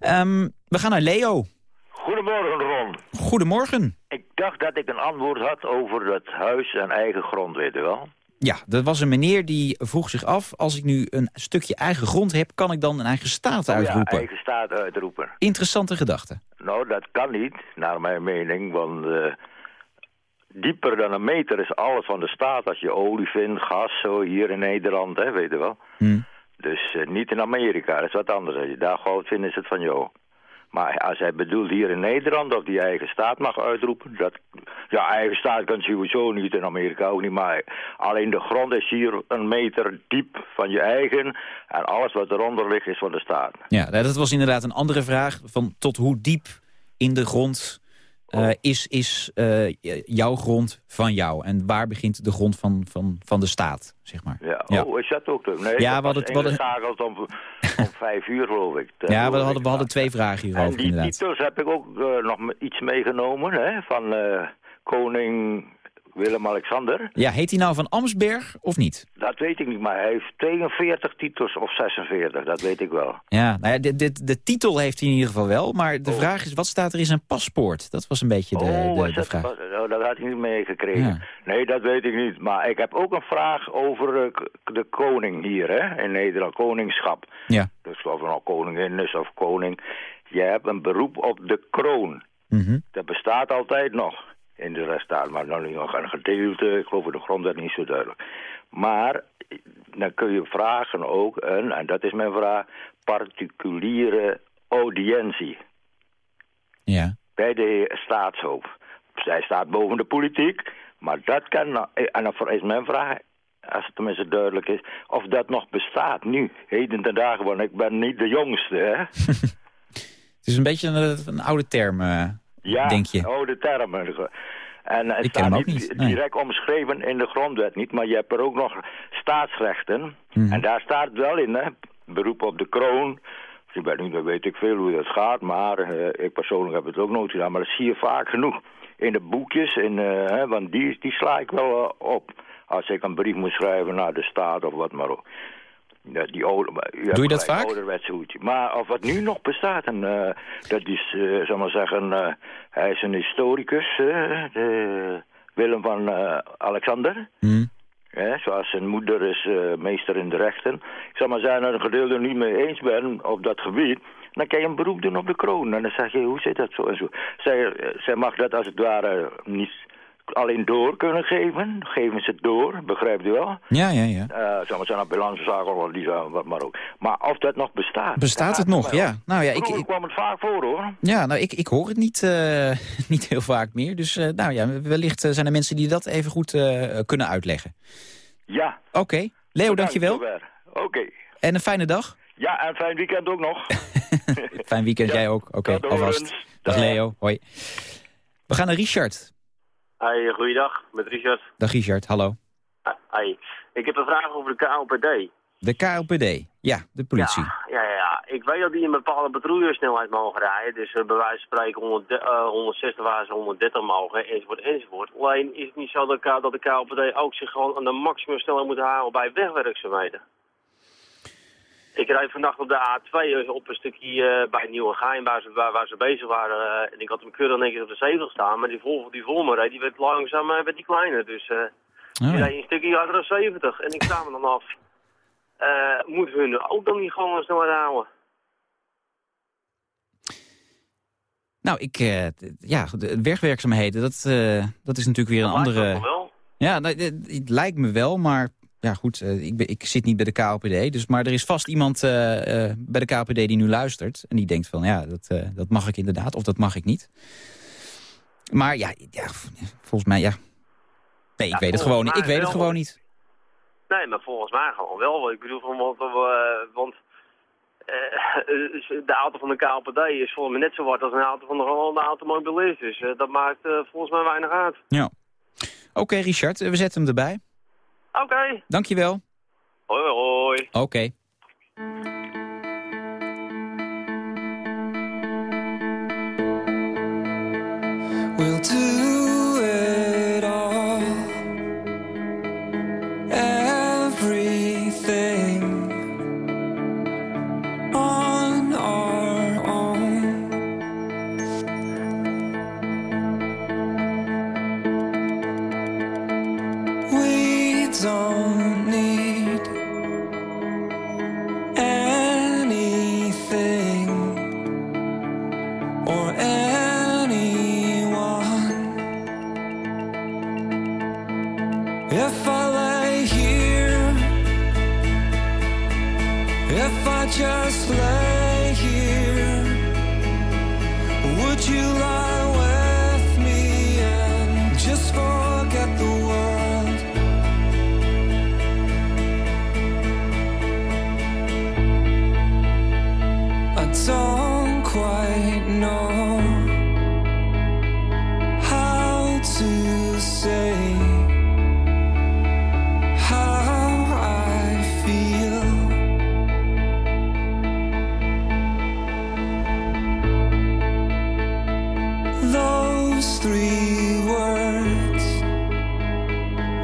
[SPEAKER 3] Ehm, we gaan naar Leo.
[SPEAKER 9] Goedemorgen, Ron.
[SPEAKER 3] Goedemorgen.
[SPEAKER 9] Ik dacht dat ik een antwoord had over het huis en eigen grond, weet je wel.
[SPEAKER 3] Ja, er was een meneer die vroeg zich af... als ik nu een stukje eigen grond heb, kan ik dan een eigen staat
[SPEAKER 9] Ja,
[SPEAKER 3] uitroepen?
[SPEAKER 9] eigen staat uitroepen.
[SPEAKER 3] Interessante gedachte.
[SPEAKER 9] Nou, dat kan niet, naar mijn mening, want eh, dieper dan een meter is alles van de staat. Als je olie vindt, gas, zo hier in Nederland, hè, weet je wel.
[SPEAKER 3] Hm.
[SPEAKER 9] Dus eh, niet in Amerika, dat is wat anders. Als je daar goud vindt, is het van jou. Maar als hij bedoelt hier in Nederland of die eigen staat mag uitroepen... Dat, ja, eigen staat kan sowieso niet in Amerika ook niet, maar alleen de grond is hier een meter diep van je eigen... en alles wat eronder ligt is van de staat.
[SPEAKER 3] Ja, dat was inderdaad een andere vraag. Van tot hoe diep in de grond eh, is, is eh, jouw grond van jou? En waar begint de grond van, van, van de staat, zeg maar?
[SPEAKER 9] Ja,
[SPEAKER 3] Ja.
[SPEAKER 9] oh, is dat ook? Nee,
[SPEAKER 3] Ja,
[SPEAKER 9] dat
[SPEAKER 3] we hadden- we hadden-
[SPEAKER 9] om, om vijf uur, geloof ik. Dat
[SPEAKER 3] Ja, we hadden, we hadden twee vragen
[SPEAKER 9] En
[SPEAKER 3] hierover,
[SPEAKER 9] die
[SPEAKER 3] inderdaad.
[SPEAKER 9] titels heb ik ook eh, nog iets meegenomen, hè, van koning Willem-Alexander.
[SPEAKER 3] Ja, heet hij nou van Amsberg of niet?
[SPEAKER 9] Dat weet ik niet, maar hij heeft 42 titels of 46, dat weet ik wel.
[SPEAKER 3] Ja, nou ja, de, de, de titel heeft hij in ieder geval wel. Maar de
[SPEAKER 9] Oh.
[SPEAKER 3] vraag is, wat staat er in zijn paspoort? Dat was een beetje de,
[SPEAKER 9] oh,
[SPEAKER 3] de,
[SPEAKER 9] was
[SPEAKER 3] de
[SPEAKER 9] dat,
[SPEAKER 3] vraag.
[SPEAKER 9] oh, dat had ik niet meegekregen.
[SPEAKER 3] Ja.
[SPEAKER 9] Nee, dat weet ik niet. Maar ik heb ook een vraag over eh, de koning hier, hè, in Nederland, koningschap.
[SPEAKER 3] Ja.
[SPEAKER 9] Dus of er nou koningin is of koning. Je hebt een beroep op de kroon.
[SPEAKER 3] Mhm.
[SPEAKER 9] Dat bestaat altijd nog in de restaat, maar dan nu nog een gedeelte. Ik geloof in de grondwet niet zo duidelijk. Maar dan kun je vragen ook een, en dat is mijn vraag, particuliere audiëntie
[SPEAKER 3] Ja.
[SPEAKER 9] bij de staatshoofd. Zij staat boven de politiek, maar dat kan, nou- en dan is mijn vraag, als het tenminste duidelijk is, of dat nog bestaat nu, heden ten dagen, want ik ben niet de jongste, hè?
[SPEAKER 3] Het is een beetje een, een oude term, eh,
[SPEAKER 9] Ja,
[SPEAKER 3] denk je.
[SPEAKER 9] oude termen. En het
[SPEAKER 3] Ik ken
[SPEAKER 9] staat niet,
[SPEAKER 3] niet, nee.
[SPEAKER 9] direct omschreven in de grondwet niet, maar je hebt er ook nog staatsrechten.
[SPEAKER 3] Mhm.
[SPEAKER 9] En daar staat wel in, hè, beroep op de kroon. Ik ben niet, weet ik veel hoe dat gaat, maar eh, ik persoonlijk heb het ook nooit gedaan. Maar dat zie je vaak genoeg in de boekjes, in, eh, hè, want die, die sla ik wel eh, op. Als ik een brief moet schrijven naar de staat of wat maar ook. Ja, die oude, hebt
[SPEAKER 3] Doe je dat vaak?
[SPEAKER 9] ouderwetse hoedje. Maar of wat nu nog bestaat, en, eh, dat is, eh zal maar zeggen, eh, hij is een historicus, de Willem van Alexander.
[SPEAKER 3] Hm.
[SPEAKER 9] Hè, zoals zijn moeder is meester in de rechten. Ik zal maar zeggen, als een gedeelte niet mee eens ben op dat gebied... dan kan je een beroep doen op de kroon. En dan zeg je, hoe zit dat zo en zo. Zij, zij mag dat als het ware niet alleen door kunnen geven. Geven ze het door, begrijpt u wel?
[SPEAKER 3] Ja, ja, ja.
[SPEAKER 9] Eh zal maar zeggen, ambulancezaken of die wat maar ook. Maar of dat nog bestaat...
[SPEAKER 3] Bestaat het nog? Ja. Nou ja, ik, ik,
[SPEAKER 9] kwam het vaak voor, hoor.
[SPEAKER 3] ja, nou, ik, ik hoor het niet, eh, niet heel vaak meer. Dus eh, nou ja, wellicht zijn er mensen die dat even goed kunnen uitleggen.
[SPEAKER 9] Ja.
[SPEAKER 3] Oké, Leo, dankjewel.
[SPEAKER 9] Oké.
[SPEAKER 3] En een fijne dag.
[SPEAKER 9] Ja, en fijn weekend ook nog.
[SPEAKER 3] Fijn weekend,
[SPEAKER 9] Ja,
[SPEAKER 3] jij ook. Oké, alvast. Dag. Leo, hoi. We gaan naar Richard.
[SPEAKER 10] Hi, goeiedag, met Richard.
[SPEAKER 3] Dag Richard, hallo.
[SPEAKER 10] Hi. Ik heb een vraag over de KLPD.
[SPEAKER 3] De KLPD, ja, de politie.
[SPEAKER 10] Ja, ja, ja. Ik weet dat die een bepaalde patrouillesnelheid mogen rijden. Dus uh, bij wijze van spreken 100, uh, 160 waar ze 130 mogen, enzovoort, enzovoort. Alleen is het niet zo dat, dat de KLPD ook zich gewoon aan de maximumsnelheid moet houden bij wegwerkzaamheden. Ik rijd vannacht op de A2 op een stukje uh, bij Nieuwegein waar ze, waar, waar ze bezig waren. Uh, en ik had hem keurig netjes op de 70 staan, maar die vol, die vol me reed, die werd langzaam werd die kleiner. Dus uh,
[SPEAKER 3] Oh,
[SPEAKER 10] die
[SPEAKER 3] ja.
[SPEAKER 10] reed een stukje harder dan 70. En ik sta me dan af. Uh, moet hun ook dan niet gewoon een snelheid houden?
[SPEAKER 11] Nou, ik, uh, ja, de wegwerkzaamheden, dat, uh, dat is natuurlijk weer een
[SPEAKER 12] dat
[SPEAKER 11] andere...
[SPEAKER 12] wel.
[SPEAKER 11] Ja, nou, het lijkt me wel, maar ja goed, uh, ik, ben, ik zit niet bij de KOPD. Dus, maar er is vast iemand bij de KOPD die nu luistert. En die denkt van, ja, dat, dat mag ik inderdaad, of dat mag ik niet. Maar ja, ja volgens mij, ja. Nee, ik weet het gewoon niet. Ik weet het gewoon niet.
[SPEAKER 12] Nee, maar volgens mij gewoon wel. Ik bedoel, want, want de auto van de KLPD is volgens mij net zo hard als een auto van de gewone automobilist. Dus dat maakt volgens mij weinig uit.
[SPEAKER 11] Ja. Oké, Richard, we zetten hem erbij.
[SPEAKER 12] Oké. Okay.
[SPEAKER 11] Dankjewel.
[SPEAKER 12] Hoi, hoi.
[SPEAKER 11] Oké. Okay. We'll do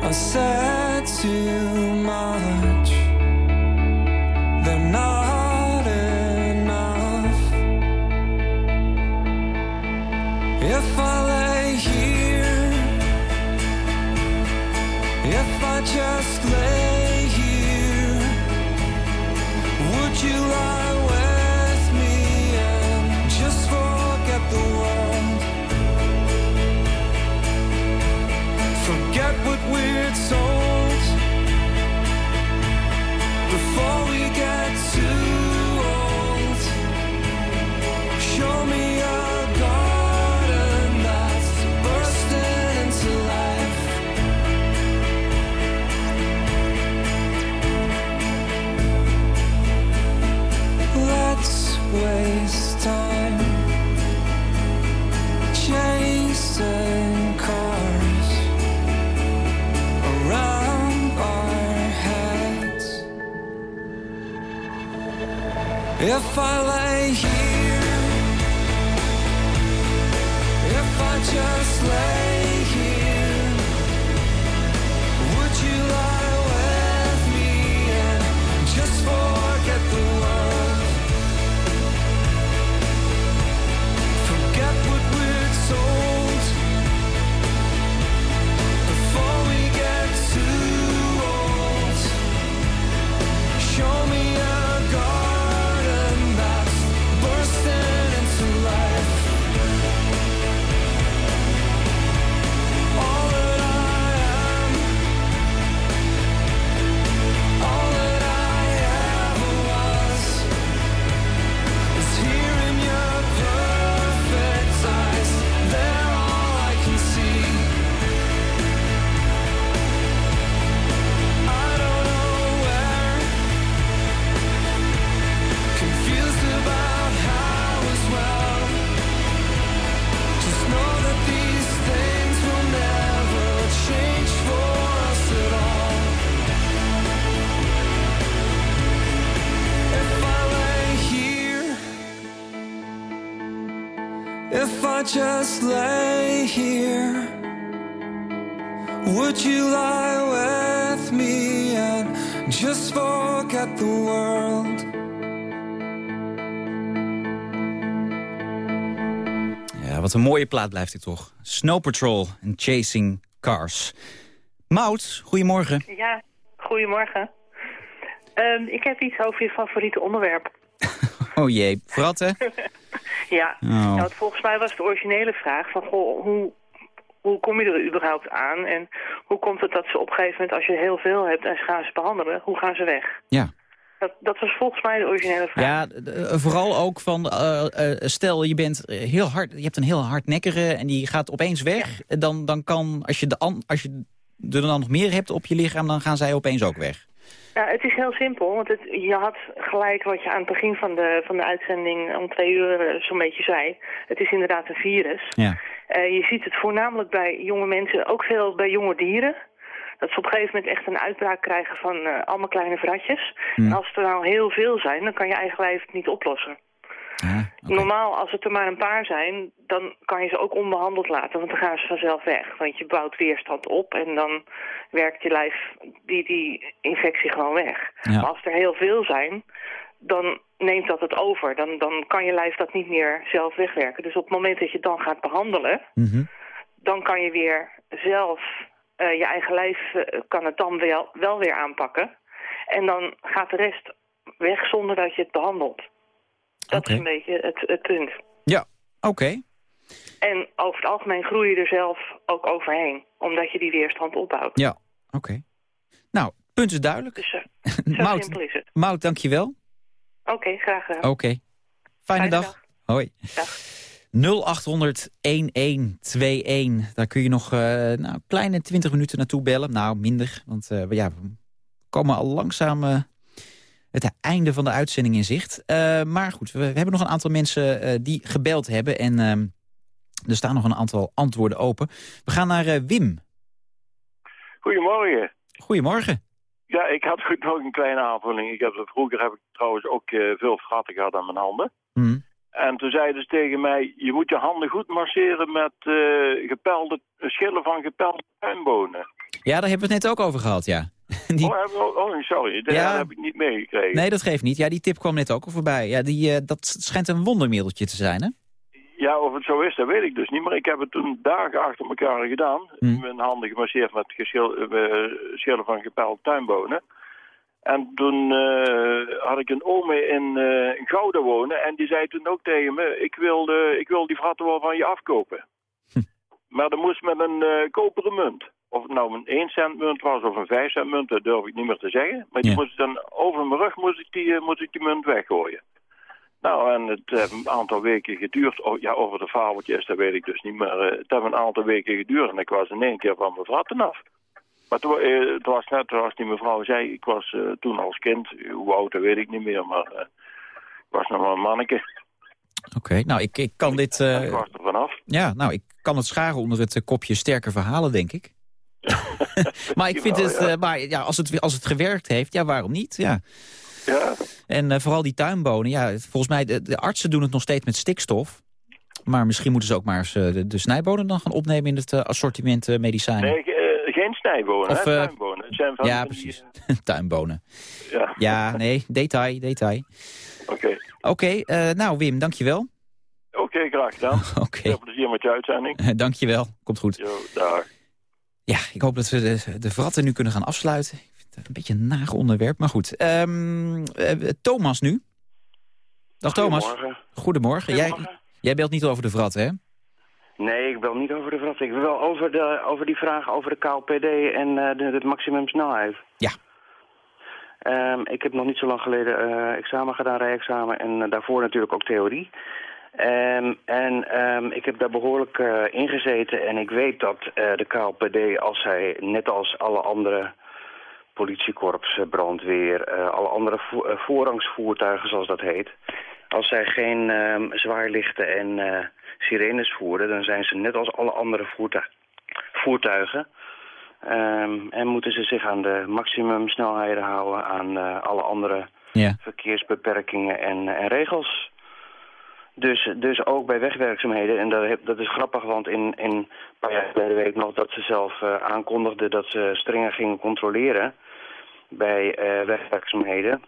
[SPEAKER 11] are sad to If I lay here, just lay here, would you lie with me and just forget the world? Ja, wat een mooie plaat blijft dit toch. Snow Patrol en Chasing Cars. Mout, goedemorgen.
[SPEAKER 13] Ja, goedemorgen. Ehm, ik heb iets over je favoriete onderwerp.
[SPEAKER 11] Oh jee, verratten?
[SPEAKER 13] Ja,
[SPEAKER 3] Oh.
[SPEAKER 13] nou, volgens mij was de originele vraag van, goh, hoe, hoe kom je er überhaupt aan? En hoe komt het dat ze op een gegeven moment, als je heel veel hebt en ze gaan ze behandelen, hoe gaan ze weg?
[SPEAKER 3] Ja.
[SPEAKER 13] Dat, dat was volgens mij de originele vraag.
[SPEAKER 3] Ja, vooral ook van, eh, eh, stel je bent heel hard, je hebt een heel hardnekkere en die gaat opeens weg. Dan, dan kan, als je, de an, als je er dan nog meer hebt op je lichaam, dan gaan zij opeens ook weg.
[SPEAKER 13] Ja, het is heel simpel, want het, je had gelijk wat je aan het begin van de, van de uitzending om twee uur eh, zo'n beetje zei. Het is inderdaad een virus.
[SPEAKER 3] Ja.
[SPEAKER 13] Eh, je ziet het voornamelijk bij jonge mensen, ook veel bij jonge dieren. Dat ze op een gegeven moment echt een uitbraak krijgen van eh, allemaal kleine vratjes. En als er nou heel veel zijn, dan kan je eigen lijf het niet oplossen. Normaal, als het er maar een paar zijn, dan kan je ze ook onbehandeld laten, want dan gaan ze vanzelf weg. Want je bouwt weerstand op en dan werkt je lijf die, die infectie gewoon weg.
[SPEAKER 14] Ja.
[SPEAKER 13] Maar als er heel veel zijn, dan neemt dat het over. Dan, dan kan je lijf dat niet meer zelf wegwerken. Dus op het moment dat je dan gaat behandelen, dan kan je weer zelf, eh, je eigen lijf eh, kan het dan wel, wel weer aanpakken. En dan gaat de rest weg zonder dat je het behandelt. Dat is een beetje het, het punt.
[SPEAKER 3] Ja, oké.
[SPEAKER 13] En over het algemeen groei je er zelf ook overheen. Omdat je die weerstand opbouwt.
[SPEAKER 3] Ja, oké. Nou, punt is duidelijk.
[SPEAKER 13] Dus eh, zo
[SPEAKER 3] Mout,
[SPEAKER 13] simpel is het.
[SPEAKER 3] Mout, dankjewel.
[SPEAKER 13] Oké, graag gedaan.
[SPEAKER 3] Oké. Fijne, dag. Hoi. 0800 1121. Daar kun je nog eh nou, kleine 20 minuten naartoe bellen. Nou, minder. Want eh, we- ja, we komen al langzaam eh, het einde van de uitzending in zicht. Eh, maar goed, we, we hebben nog een aantal mensen eh, die gebeld hebben. En ehm, er staan nog een aantal antwoorden open. We gaan naar eh, Wim.
[SPEAKER 14] Goedemorgen.
[SPEAKER 3] Goedemorgen.
[SPEAKER 14] Ja, ik had goed nog een kleine aanvulling. Ik heb, vroeger heb ik trouwens ook veel fratten gehad aan mijn handen.
[SPEAKER 3] Hmm.
[SPEAKER 14] En toen zeiden ze tegen mij, je moet je handen goed masseren met gepelde, schillen van gepelde tuinbonen.
[SPEAKER 3] Ja, daar hebben we het net ook over gehad, ja. Die-
[SPEAKER 14] Oh, oh, sorry, dat
[SPEAKER 3] Ja.
[SPEAKER 14] heb ik niet meegekregen.
[SPEAKER 3] Nee, dat geeft niet. Ja, die tip kwam net ook al voorbij. Ja, die, eh, dat schijnt een wondermiddeltje te zijn, hè?
[SPEAKER 14] Ja, of het zo is, dat weet ik dus niet. Maar ik heb het toen dagen achter elkaar gedaan.
[SPEAKER 3] Hmm.
[SPEAKER 14] Mijn handen gemasseerd met eh, schillen van gepelde tuinbonen. En toen eh, had ik een ome in, in Gouda wonen. En die zei toen ook tegen me, ik wil, ik wil die fratten wel van je afkopen. Maar dat moest met een koperen munt. Of het nou een 1 cent munt was of een 5 cent munt, dat durf ik niet meer te zeggen. Maar die moest dan over mijn rug moest ik die, eh, moest ik die munt weggooien. Nou, en het heeft een aantal weken geduurd. Oh, ja, over de fabeltje is, dat weet ik dus niet. Maar eh, het heeft een aantal weken geduurd en ik was in één keer van mijn vratten af. Maar toen, eh, het was net zoals die mevrouw zei, ik was toen als kind, hoe oud dat weet ik niet meer, maar ik was nog maar een manneke.
[SPEAKER 3] Oké, nou, ik, ik kan dit...
[SPEAKER 14] Ik was er vanaf.
[SPEAKER 3] ja, nou, ik kan het scharen onder het kopje sterke verhalen, denk ik. Maar ik vind
[SPEAKER 14] wel,
[SPEAKER 3] het...
[SPEAKER 14] ja.
[SPEAKER 3] eh, maar ja, als het, als het gewerkt heeft, ja, waarom niet? Ja.
[SPEAKER 14] Ja.
[SPEAKER 3] En eh, vooral die tuinbonen, ja, volgens mij, de, de artsen doen het nog steeds met stikstof. Maar misschien moeten ze ook maar eens eh, de, de snijbonen dan gaan opnemen in het assortiment medicijnen.
[SPEAKER 14] Nee, ge- geen snijbonen,
[SPEAKER 3] Of,
[SPEAKER 14] hè, tuinbonen. Het zijn van
[SPEAKER 3] ja, precies. Tuinbonen.
[SPEAKER 14] Ja,
[SPEAKER 3] Ja, nee, detail, detail.
[SPEAKER 14] oké.
[SPEAKER 3] Oké, eh, nou Wim, dankjewel.
[SPEAKER 14] Oké, graag gedaan.
[SPEAKER 3] Oké.
[SPEAKER 14] Veel plezier met je uitzending.
[SPEAKER 3] dankjewel, komt goed.
[SPEAKER 14] Jo, dag.
[SPEAKER 3] Ja, ik hoop dat we de, de vratten nu kunnen gaan afsluiten. Ik vind het een beetje een naag onderwerp, maar goed. Ehm, eh, Thomas nu. Dag Thomas.
[SPEAKER 15] Goedemorgen.
[SPEAKER 3] Goedemorgen. Jij, jij belt niet over de vrat, hè?
[SPEAKER 15] Nee, ik wil niet over de vrat. Ik wil wel over, de, over die vraag over de KLPD en eh, de, de maximumsnelheid.
[SPEAKER 3] Ja.
[SPEAKER 15] Ehm, ik heb nog niet zo lang geleden eh, examen gedaan, rijexamen, en daarvoor natuurlijk ook theorie. Ehm, en ehm, ik heb daar behoorlijk eh ingezeten en ik weet dat eh, de KLPD, als zij net als alle andere politiekorps, eh, brandweer, alle andere vo- voorrangsvoertuigen zoals dat heet, als zij geen ehm, zwaarlichten en sirenes voeren, dan zijn ze net als alle andere voertu- voertuigen. En moeten ze zich aan de maximumsnelheden houden, aan alle andere
[SPEAKER 3] Ja.
[SPEAKER 15] verkeersbeperkingen en, en regels. Dus, dus ook bij wegwerkzaamheden, en dat, heb- dat is grappig, want in, in een paar jaar geleden weet ik nog dat ze zelf eh, aankondigden dat ze strenger gingen controleren bij eh, wegwerkzaamheden.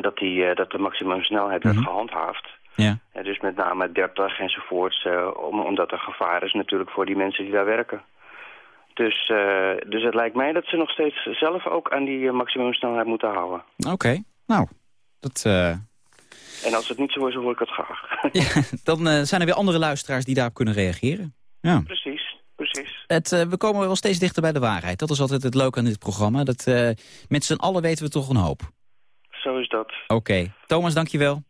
[SPEAKER 15] Dat, die, eh, dat de maximumsnelheid werd gehandhaafd.
[SPEAKER 3] Ja.
[SPEAKER 15] En dus met name 30 enzovoorts, om, omdat er gevaar is natuurlijk voor die mensen die daar werken. Dus, dus het lijkt mij dat ze nog steeds zelf ook aan die maximumsnelheid moeten houden.
[SPEAKER 3] Oké, nou, dat...
[SPEAKER 15] En als het niet zo is, hoor ik het graag.
[SPEAKER 3] Ja, dan eh, zijn er weer andere luisteraars die daarop kunnen reageren. Ja.
[SPEAKER 15] precies, precies.
[SPEAKER 3] Het, eh, we komen wel steeds dichter bij de waarheid. Dat is altijd het leuke aan dit programma. Dat, eh, met z'n allen weten we toch een hoop.
[SPEAKER 15] Zo is dat.
[SPEAKER 3] Oké. Thomas, dankjewel.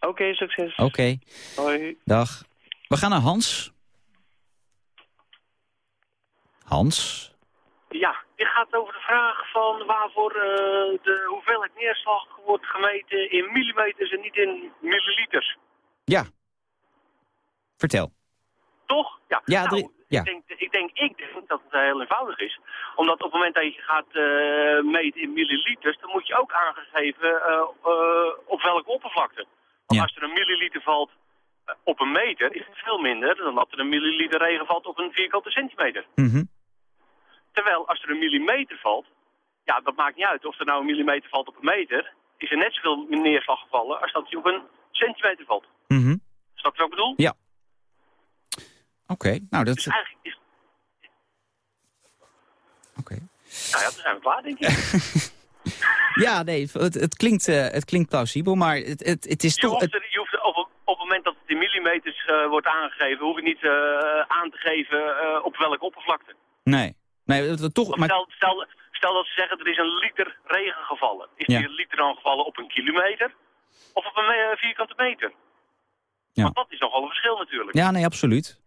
[SPEAKER 15] Oké, succes.
[SPEAKER 3] Oké.
[SPEAKER 15] Hoi.
[SPEAKER 3] Dag. We gaan naar Hans. Hans.
[SPEAKER 10] Ja, dit gaat over de vraag van waarvoor eh, de hoeveelheid neerslag wordt gemeten in millimeters en niet in milliliters.
[SPEAKER 3] Ja. Vertel.
[SPEAKER 10] Toch? Ja.
[SPEAKER 3] Ja,
[SPEAKER 10] Nou,
[SPEAKER 3] drie- ja.
[SPEAKER 10] Ik, denk, ik, denk, ik denk dat het heel eenvoudig is. Omdat op het moment dat je gaat eh, meten in milliliters, dan moet je ook aangegeven eh, op welke oppervlakte. Want als er een milliliter valt op een meter, is het veel minder dan dat er een milliliter regen valt op een vierkante centimeter.
[SPEAKER 3] Mhm.
[SPEAKER 10] Terwijl als er een millimeter valt, ja, dat maakt niet uit. Of er nou een millimeter valt op een meter, is er net zoveel neerslag gevallen als dat die op een centimeter valt.
[SPEAKER 3] Mhm.
[SPEAKER 10] Snap je wat ik bedoel?
[SPEAKER 3] Ja. Oké, nou dat...
[SPEAKER 10] Dus eigenlijk is...
[SPEAKER 3] Oké.
[SPEAKER 10] Nou ja, dan zijn we klaar, denk ik.
[SPEAKER 3] Ja, nee, het, het, klinkt, eh, het klinkt plausibel, maar het, het, het is
[SPEAKER 10] Je
[SPEAKER 3] toch...
[SPEAKER 10] hoeft, er, je hoeft op, op het moment dat het in millimeters eh, wordt aangegeven, hoef je niet eh, aan te geven op welke oppervlakte.
[SPEAKER 3] Nee, nee toch... Maar,
[SPEAKER 10] stel, stel, stel dat ze zeggen er is een liter regen gevallen. Is
[SPEAKER 3] Ja.
[SPEAKER 10] die een liter dan gevallen op een kilometer of op een me- vierkante meter?
[SPEAKER 3] Ja.
[SPEAKER 10] Want dat is nogal een verschil natuurlijk.
[SPEAKER 3] ja, nee, absoluut.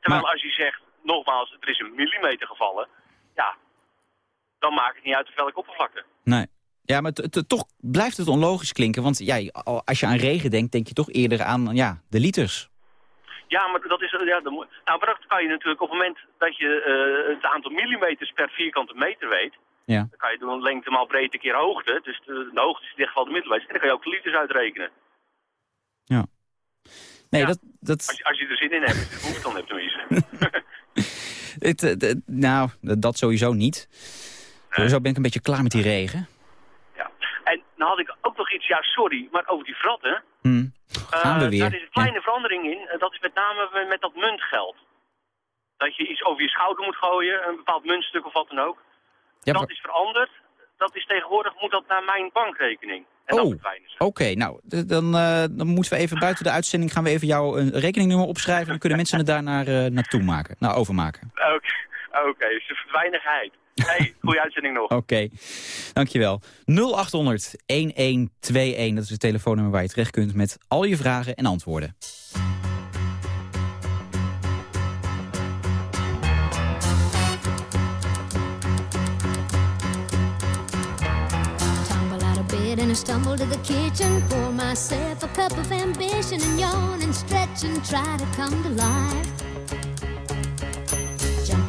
[SPEAKER 10] Terwijl
[SPEAKER 3] maar-
[SPEAKER 10] als je zegt, nogmaals, er is een millimeter gevallen, ja, dan maakt het niet uit op welke oppervlakte.
[SPEAKER 3] Nee. Ja, maar toch blijft het onlogisch klinken. Want ja, al- als je aan regen denkt, denk je toch eerder aan ja, de liters.
[SPEAKER 10] Ja, maar dat is... Ja, dan nou, maar dat kan je natuurlijk op het moment dat je eh, het aantal millimeters per vierkante meter weet...
[SPEAKER 3] Ja.
[SPEAKER 10] Dan kan je doen lengte maal breedte keer hoogte. Dus de, de hoogte is in dit geval de middelwijs. En dan kan je ook de liters uitrekenen.
[SPEAKER 3] Nee,
[SPEAKER 10] Ja.
[SPEAKER 3] dat... dat
[SPEAKER 10] Als, je- als je er zin in hebt. Als je aan hebt tenminste.
[SPEAKER 3] het, het- het- nou, dat sowieso niet. Sowieso ben ik een beetje klaar met die regen.
[SPEAKER 10] Dan had ik ook nog iets, ja sorry, maar over die vratten.
[SPEAKER 3] Hm. Gaan we
[SPEAKER 10] Eh,
[SPEAKER 3] weer.
[SPEAKER 10] Daar is een kleine verandering in. Eh, dat is met name met- dat muntgeld. Dat je iets over je schouder moet gooien, een bepaald muntstuk of wat dan ook.
[SPEAKER 3] Ja,
[SPEAKER 10] dat is veranderd. Dat is tegenwoordig, moet dat naar mijn bankrekening. En dat
[SPEAKER 3] Oh, oké. nou, dan, eh, dan moeten we even buiten de uitzending... gaan we even jouw een rekeningnummer opschrijven... en dan kunnen mensen het daar naar, eh, naartoe maken. Nou, overmaken.
[SPEAKER 10] Oké, oké, ze verdwijnen geheid. Hey, goede uitzending nog.
[SPEAKER 3] Oké, dankjewel. 0800 1121, dat is het telefoonnummer waar je terecht kunt... met al je vragen en antwoorden.
[SPEAKER 16] And I stumble to the kitchen. Pour myself a cup of ambition and yawn and stretch and try to come to life.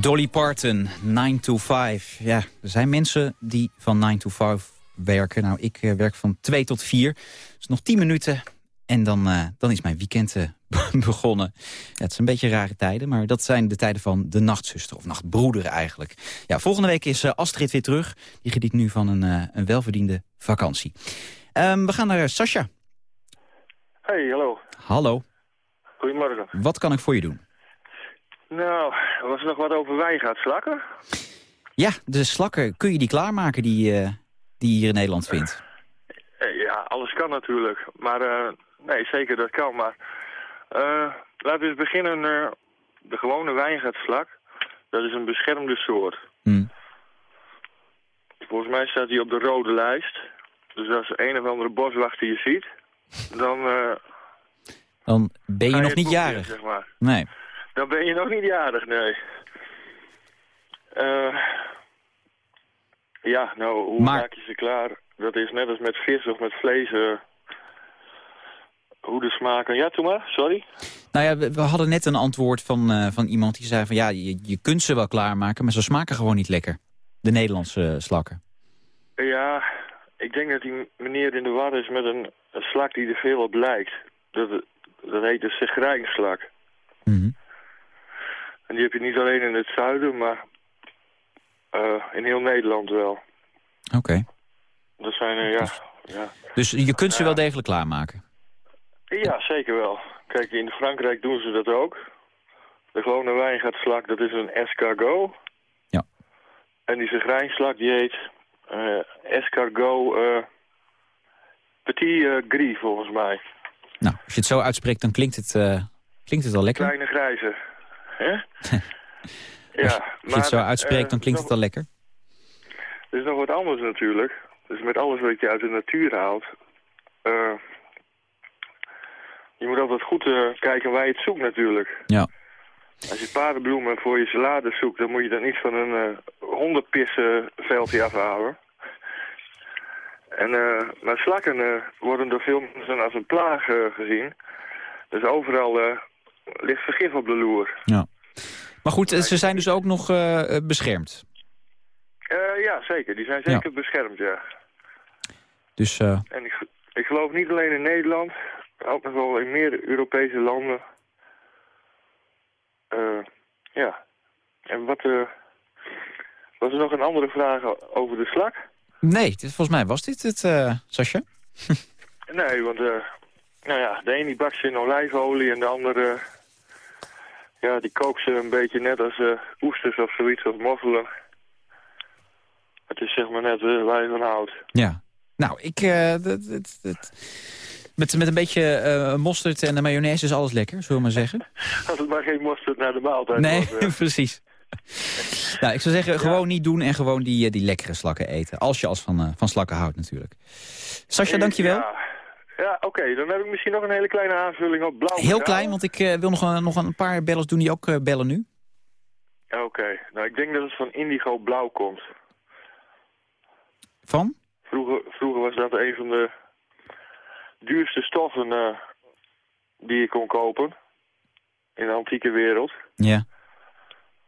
[SPEAKER 3] Dolly Parton, 9 to 5. Ja, er zijn mensen die van 9 to 5 werken. Nou, ik eh, werk van 2 tot 4. Dus nog 10 minuten en dan, uh, dan is mijn weekend uh, begonnen. Ja, het zijn een beetje rare tijden, maar dat zijn de tijden van de nachtzuster. Of nachtbroeder eigenlijk. Ja, volgende week is Astrid weer terug. Die geniet nu van een, een welverdiende vakantie. Um, we gaan naar Sascha.
[SPEAKER 17] Hey, hallo.
[SPEAKER 3] Hallo.
[SPEAKER 17] Goedemorgen.
[SPEAKER 3] Wat kan ik voor je doen?
[SPEAKER 17] Nou, was er nog wat over wijngaard slakken?
[SPEAKER 3] Ja, de slakken, kun je die klaarmaken die, uh, die je hier in Nederland vindt?
[SPEAKER 17] Uh, ja, alles kan natuurlijk. Maar uh, nee, zeker dat kan. Maar laten we eens beginnen. de gewone wijngaardslak, dat is een beschermde soort.
[SPEAKER 3] Hmm.
[SPEAKER 17] Volgens mij staat hij op de rode lijst. Dus als een of andere boswachter je ziet, dan...
[SPEAKER 3] dan ben je, nog niet jarig.
[SPEAKER 17] zeg maar.
[SPEAKER 3] Nee.
[SPEAKER 17] Dan ben je nog niet jarig, nee. Uh, ja, nou, hoe maak je ze klaar? Dat is net als met vis of met vlees. Uh, hoe de smaken... Ja, toen maar, sorry.
[SPEAKER 3] Nou ja, we, we hadden net een antwoord van, uh, van iemand die zei van... ja, je, je kunt ze wel klaarmaken, maar ze smaken gewoon niet lekker. De Nederlandse slakken.
[SPEAKER 17] Ja, ik denk dat die meneer in de war is met een, een slak die er veel op lijkt. Dat, dat heet de segrijnslak.
[SPEAKER 3] Mm
[SPEAKER 17] en die heb je niet alleen in het zuiden, maar uh, in heel Nederland wel.
[SPEAKER 3] Oké.
[SPEAKER 17] Dat zijn, uh, ja, ja...
[SPEAKER 3] Dus je kunt ze wel degelijk klaarmaken?
[SPEAKER 17] Ja, zeker wel. Kijk, in Frankrijk doen ze dat ook. De gewone wijngaardslak, dat is een escargot.
[SPEAKER 3] Ja.
[SPEAKER 17] En die zegrijnslak, die heet uh, escargot petit gris, volgens mij.
[SPEAKER 3] Nou, als je het zo uitspreekt, dan klinkt het, klinkt het al lekker.
[SPEAKER 17] Kleine grijze. Hè?
[SPEAKER 3] ja, als, je het zo uitspreekt, dan klinkt het al lekker.
[SPEAKER 17] Er is nog wat anders natuurlijk. Dus met alles wat je uit de natuur haalt... Uh, je moet altijd goed uh, kijken waar je het zoekt natuurlijk.
[SPEAKER 3] Ja.
[SPEAKER 17] Als je paardenbloemen voor je salade zoekt... dan moet je dat niet van een uh, hondenpissenveldje afhalen. En, maar slakken worden door veel mensen als een plaag gezien. Dus overal ligt vergif op de loer.
[SPEAKER 3] Ja. Maar goed, ze zijn dus ook nog uh, beschermd?
[SPEAKER 17] Uh, ja, zeker. Die zijn zeker beschermd, ja.
[SPEAKER 3] Dus, uh...
[SPEAKER 17] En ik, ik geloof niet alleen in Nederland, ook nog wel in meer Europese landen. ja. En wat... was er nog een andere vraag over de slak?
[SPEAKER 3] Nee, dit, volgens mij was dit het, Sascha.
[SPEAKER 17] nee, want... nou ja, de ene bakt ze in olijfolie en de andere ja, die kookt ze een beetje net als uh, oesters of zoiets, of moffelen. Het is zeg maar net uh, waar je van houdt.
[SPEAKER 3] Ja. Nou, ik... Uh, met, met een beetje uh, mosterd en de mayonaise is alles lekker, zullen we maar zeggen.
[SPEAKER 17] Als het maar geen mosterd naar de maaltijd
[SPEAKER 3] Nee, precies. nou, ik zou zeggen, gewoon niet doen en gewoon die, die lekkere slakken eten. Als je als van, van slakken houdt natuurlijk. Sascha, dankjewel.
[SPEAKER 17] Ja. Ja, oké. Dan heb ik misschien nog een hele kleine aanvulling op blauw.
[SPEAKER 3] Heel klein, want ik uh, wil nog een, nog een paar bellers doen die ook uh, bellen nu.
[SPEAKER 17] Oké. Nou, ik denk dat het van indigo blauw komt.
[SPEAKER 3] Van?
[SPEAKER 17] Vroeger, vroeger was dat een van de duurste stoffen uh, die je kon kopen. In de antieke wereld.
[SPEAKER 3] Ja.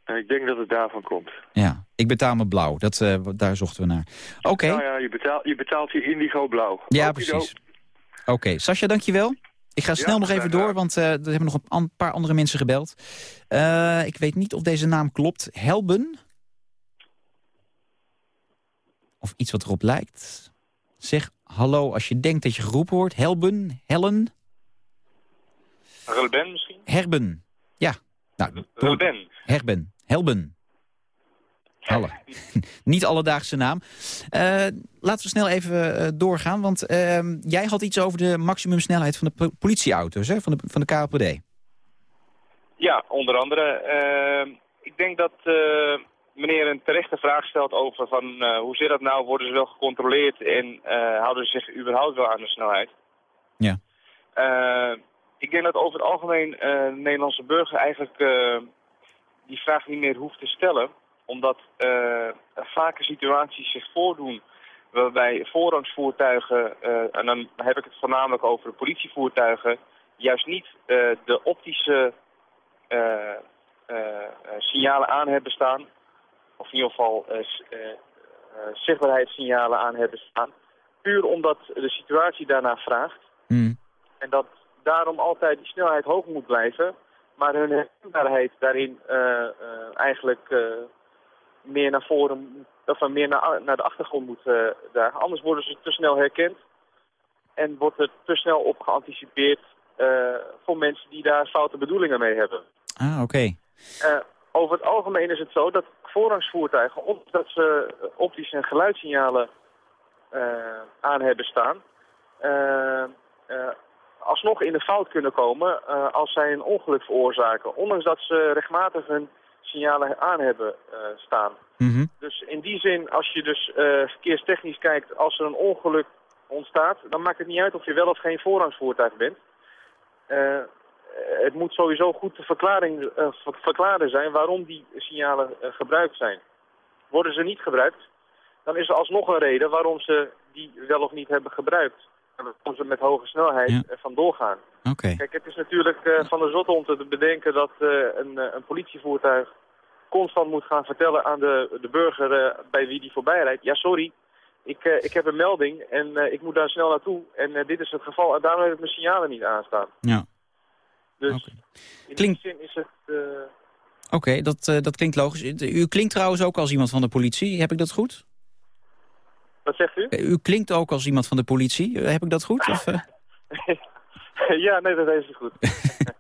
[SPEAKER 17] En ik denk dat het daarvan komt.
[SPEAKER 3] Ja, ik betaal me blauw. Dat, daar zochten we naar. Oké.
[SPEAKER 17] Nou ja, je betaalt, je betaalt je indigo blauw.
[SPEAKER 3] Ja, precies. Oké, okay. Sascha, dankjewel. Ik ga snel nog even door, want uh, er hebben nog een paar andere mensen gebeld. Uh, ik weet niet of deze naam klopt. Helben? Of iets wat erop lijkt. Zeg hallo als je denkt dat je geroepen wordt. Helben? Hellen?
[SPEAKER 18] Helben misschien?
[SPEAKER 3] Herben. Ja.
[SPEAKER 18] Nou.
[SPEAKER 3] Herben. Helben. Hallo. Niet alledaagse naam. Uh, laten we snel even uh, doorgaan, want uh, jij had iets over de maximumsnelheid van de politieauto's, hè? Van, de, van de KLPD.
[SPEAKER 18] Ja, onder andere. Ehm, ik denk dat eh, meneer een terechte vraag stelt over van hoe zit dat nou? Worden ze wel gecontroleerd en houden ze zich überhaupt wel aan de snelheid?
[SPEAKER 3] Ja.
[SPEAKER 18] ik denk dat over het algemeen de Nederlandse burger eigenlijk die vraag niet meer hoeft te stellen omdat uh, vaker situaties zich voordoen waarbij voorrangsvoertuigen, uh, en dan heb ik het voornamelijk over de politievoertuigen, juist niet uh, de optische signalen aan hebben staan. Of in ieder geval zichtbaarheidssignalen aan hebben staan. Puur omdat de situatie daarna vraagt.
[SPEAKER 3] Hmm.
[SPEAKER 18] En dat daarom altijd die snelheid hoog moet blijven. Maar hun herkenbaarheid daarin eigenlijk meer naar voren, of meer naar, naar de achtergrond moet daar. Anders worden ze te snel herkend. En wordt er te snel op geanticipeerd voor mensen die daar foute bedoelingen mee hebben.
[SPEAKER 3] Ah, oké.
[SPEAKER 18] Uh, over het algemeen is het zo dat voorrangsvoertuigen, omdat ze optische en geluidssignalen uh, aan hebben staan, uh, alsnog in de fout kunnen komen als zij een ongeluk veroorzaken. Ondanks dat ze rechtmatig hun signalen aan hebben staan.
[SPEAKER 3] Mhm.
[SPEAKER 18] Dus in die zin, als je dus verkeerstechnisch kijkt, als er een ongeluk ontstaat, dan maakt het niet uit of je wel of geen voorrangsvoertuig bent. Uh, het moet sowieso goed te verklaring, uh, verklaren zijn waarom die signalen uh, gebruikt zijn. Worden ze niet gebruikt, dan is er alsnog een reden waarom ze die wel of niet hebben gebruikt. En waarom ze met hoge snelheid ja. vandoor gaan.
[SPEAKER 3] Okay.
[SPEAKER 18] Kijk, het is natuurlijk van de zot om te bedenken dat een, een, politievoertuig constant moet gaan vertellen aan de, de burger bij wie die voorbij rijdt. Ja, sorry, ik, ik heb een melding en ik moet daar snel naartoe. En dit is het geval en daarom heb ik mijn signalen niet aanstaan.
[SPEAKER 3] Ja.
[SPEAKER 18] Dus
[SPEAKER 3] okay.
[SPEAKER 18] in
[SPEAKER 3] Klink...
[SPEAKER 18] die zin is het...
[SPEAKER 3] Oké, okay, dat, dat klinkt logisch. U klinkt trouwens ook als iemand van de politie. Heb ik dat goed?
[SPEAKER 18] Wat zegt u?
[SPEAKER 3] U klinkt ook als iemand van de politie. Heb ik dat goed? Of,
[SPEAKER 18] ja, nee, dat is goed.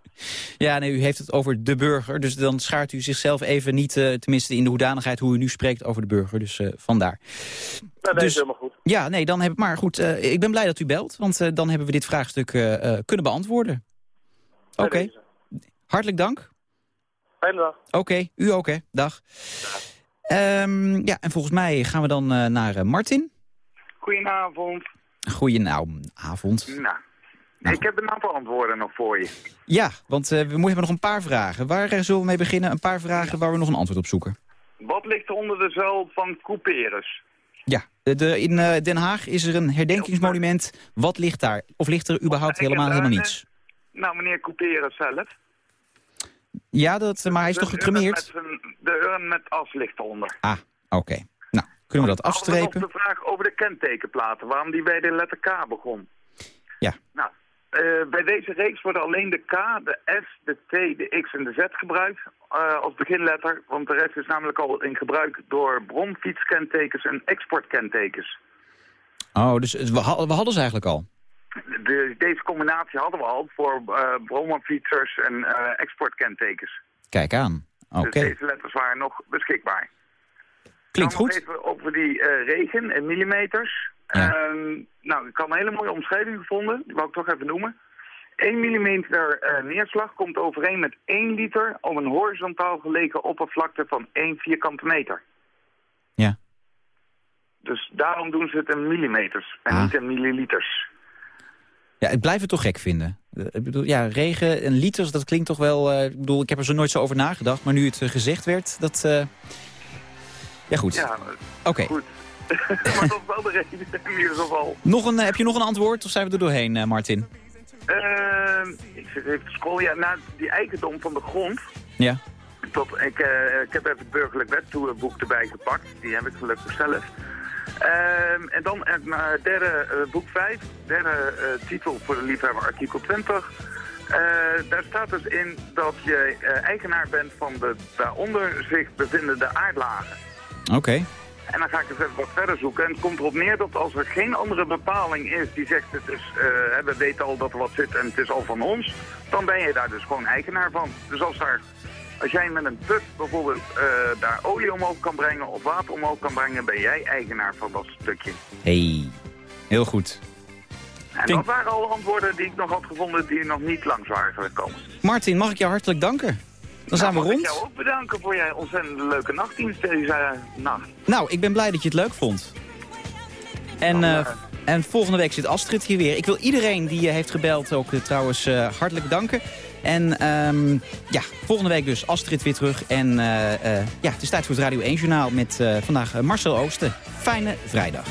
[SPEAKER 3] Ja, nee, u heeft het over de burger. Dus dan schaart u zichzelf even niet, uh, tenminste in de hoedanigheid hoe u nu spreekt over de burger. Dus uh, vandaar.
[SPEAKER 18] Nou, dat
[SPEAKER 3] dus,
[SPEAKER 18] is helemaal goed.
[SPEAKER 3] Ja, nee, dan heb ik maar goed. Ik ben blij dat u belt, want dan hebben we dit vraagstuk kunnen beantwoorden. Oké. Okay. Hartelijk dank.
[SPEAKER 18] Fijne dag.
[SPEAKER 3] Oké, okay, u ook hè. Dag. Um, ja, en volgens mij gaan we dan naar Martin.
[SPEAKER 19] Goedenavond.
[SPEAKER 3] Goedenavond.
[SPEAKER 19] Nou. Nou. Ik heb een aantal antwoorden nog voor je.
[SPEAKER 3] Ja, want uh, we hebben nog een paar vragen. Waar uh, zullen we mee beginnen? Een paar vragen waar we nog een antwoord op zoeken.
[SPEAKER 19] Wat ligt er onder de zuil van Couperus?
[SPEAKER 3] Ja, de, in uh, Den Haag is er een herdenkingsmonument. Wat ligt daar? Of ligt er überhaupt helemaal, helemaal niets?
[SPEAKER 19] Nou, meneer Couperus zelf.
[SPEAKER 3] Ja, dat, maar hij is
[SPEAKER 19] de
[SPEAKER 3] toch gecremeerd?
[SPEAKER 19] de urn met as ligt eronder.
[SPEAKER 3] Ah, oké. Okay. Kunnen we dat afstrepen?
[SPEAKER 19] nog de vraag over de kentekenplaten, waarom die bij de letter K begon.
[SPEAKER 3] Ja.
[SPEAKER 19] Nou, uh, bij deze reeks worden alleen de K, de S, de T, de X en de Z gebruikt uh, als beginletter. Want de rest is namelijk al in gebruik door bronfietskentekens en exportkentekens.
[SPEAKER 3] Oh, dus we, we hadden ze eigenlijk al?
[SPEAKER 19] De, deze combinatie hadden we al voor uh, brommerfietsers en exportkentekens.
[SPEAKER 3] Kijk aan. Oké. Okay.
[SPEAKER 19] Dus deze letters waren nog beschikbaar.
[SPEAKER 3] Klinkt goed.
[SPEAKER 19] even over die regen in millimeters.
[SPEAKER 3] Ja.
[SPEAKER 19] Uh, nou, ik had een hele mooie omschrijving gevonden. Die wou ik toch even noemen. 1 mm uh, neerslag komt overeen met 1 liter op een horizontaal gelegen oppervlakte van 1 vierkante meter.
[SPEAKER 3] Ja.
[SPEAKER 19] Dus daarom doen ze het in millimeters en
[SPEAKER 3] Ah.
[SPEAKER 19] niet in milliliters.
[SPEAKER 3] Ja, ik blijf het toch gek vinden. Uh, Ik bedoel, ja, regen en liters, dat klinkt toch wel... eh, ik bedoel, ik heb er zo nooit zo over nagedacht, maar nu het eh, gezegd werd, dat... eh, Ja, goed.
[SPEAKER 19] Ja,
[SPEAKER 3] Oké.
[SPEAKER 19] goed. maar dat is wel de reden in ieder geval.
[SPEAKER 3] Nog een, eh, heb je nog een antwoord of zijn we er doorheen, eh, Martin?
[SPEAKER 19] Ehm, ik zit even te scrollen. Ja, naar die eigendom van de grond.
[SPEAKER 3] Ja.
[SPEAKER 19] Tot, ik, eh, ik heb even het burgerlijk wetboek erbij gepakt. Die heb ik gelukkig zelf. Ehm, en dan het uh, derde boek 5, derde titel voor de liefhebber, artikel 20. Eh, daar staat dus in dat je eigenaar bent van de daaronder zich bevindende aardlagen.
[SPEAKER 3] Oké.
[SPEAKER 19] En dan ga ik eens even wat verder zoeken. En het komt erop neer dat als er geen andere bepaling is die zegt, het is, eh, we weten al dat er wat zit en het is al van ons, dan ben je daar dus gewoon eigenaar van. Dus als, daar, als jij met een put bijvoorbeeld eh, daar olie omhoog kan brengen of water omhoog kan brengen, ben jij eigenaar van dat stukje.
[SPEAKER 3] Hey, heel goed.
[SPEAKER 19] En dat waren al antwoorden die ik nog had gevonden die nog niet langs waren gekomen.
[SPEAKER 3] Martin, mag ik jou hartelijk danken? Dan zijn we
[SPEAKER 19] Nou, mag
[SPEAKER 3] rond.
[SPEAKER 19] Ik jou ook bedanken voor jij ontzettend leuke nachtdienst deze eh, nacht.
[SPEAKER 3] Nou, ik ben blij dat je het leuk vond. En,
[SPEAKER 19] Dan,
[SPEAKER 3] eh,
[SPEAKER 19] eh,
[SPEAKER 3] en volgende week zit Astrid hier weer. Ik wil iedereen die eh, heeft gebeld ook trouwens hartelijk bedanken. En ehm, ja, volgende week dus Astrid weer terug. En ja, het is tijd voor het Radio 1 Journaal met vandaag Marcel Oosten. Fijne vrijdag.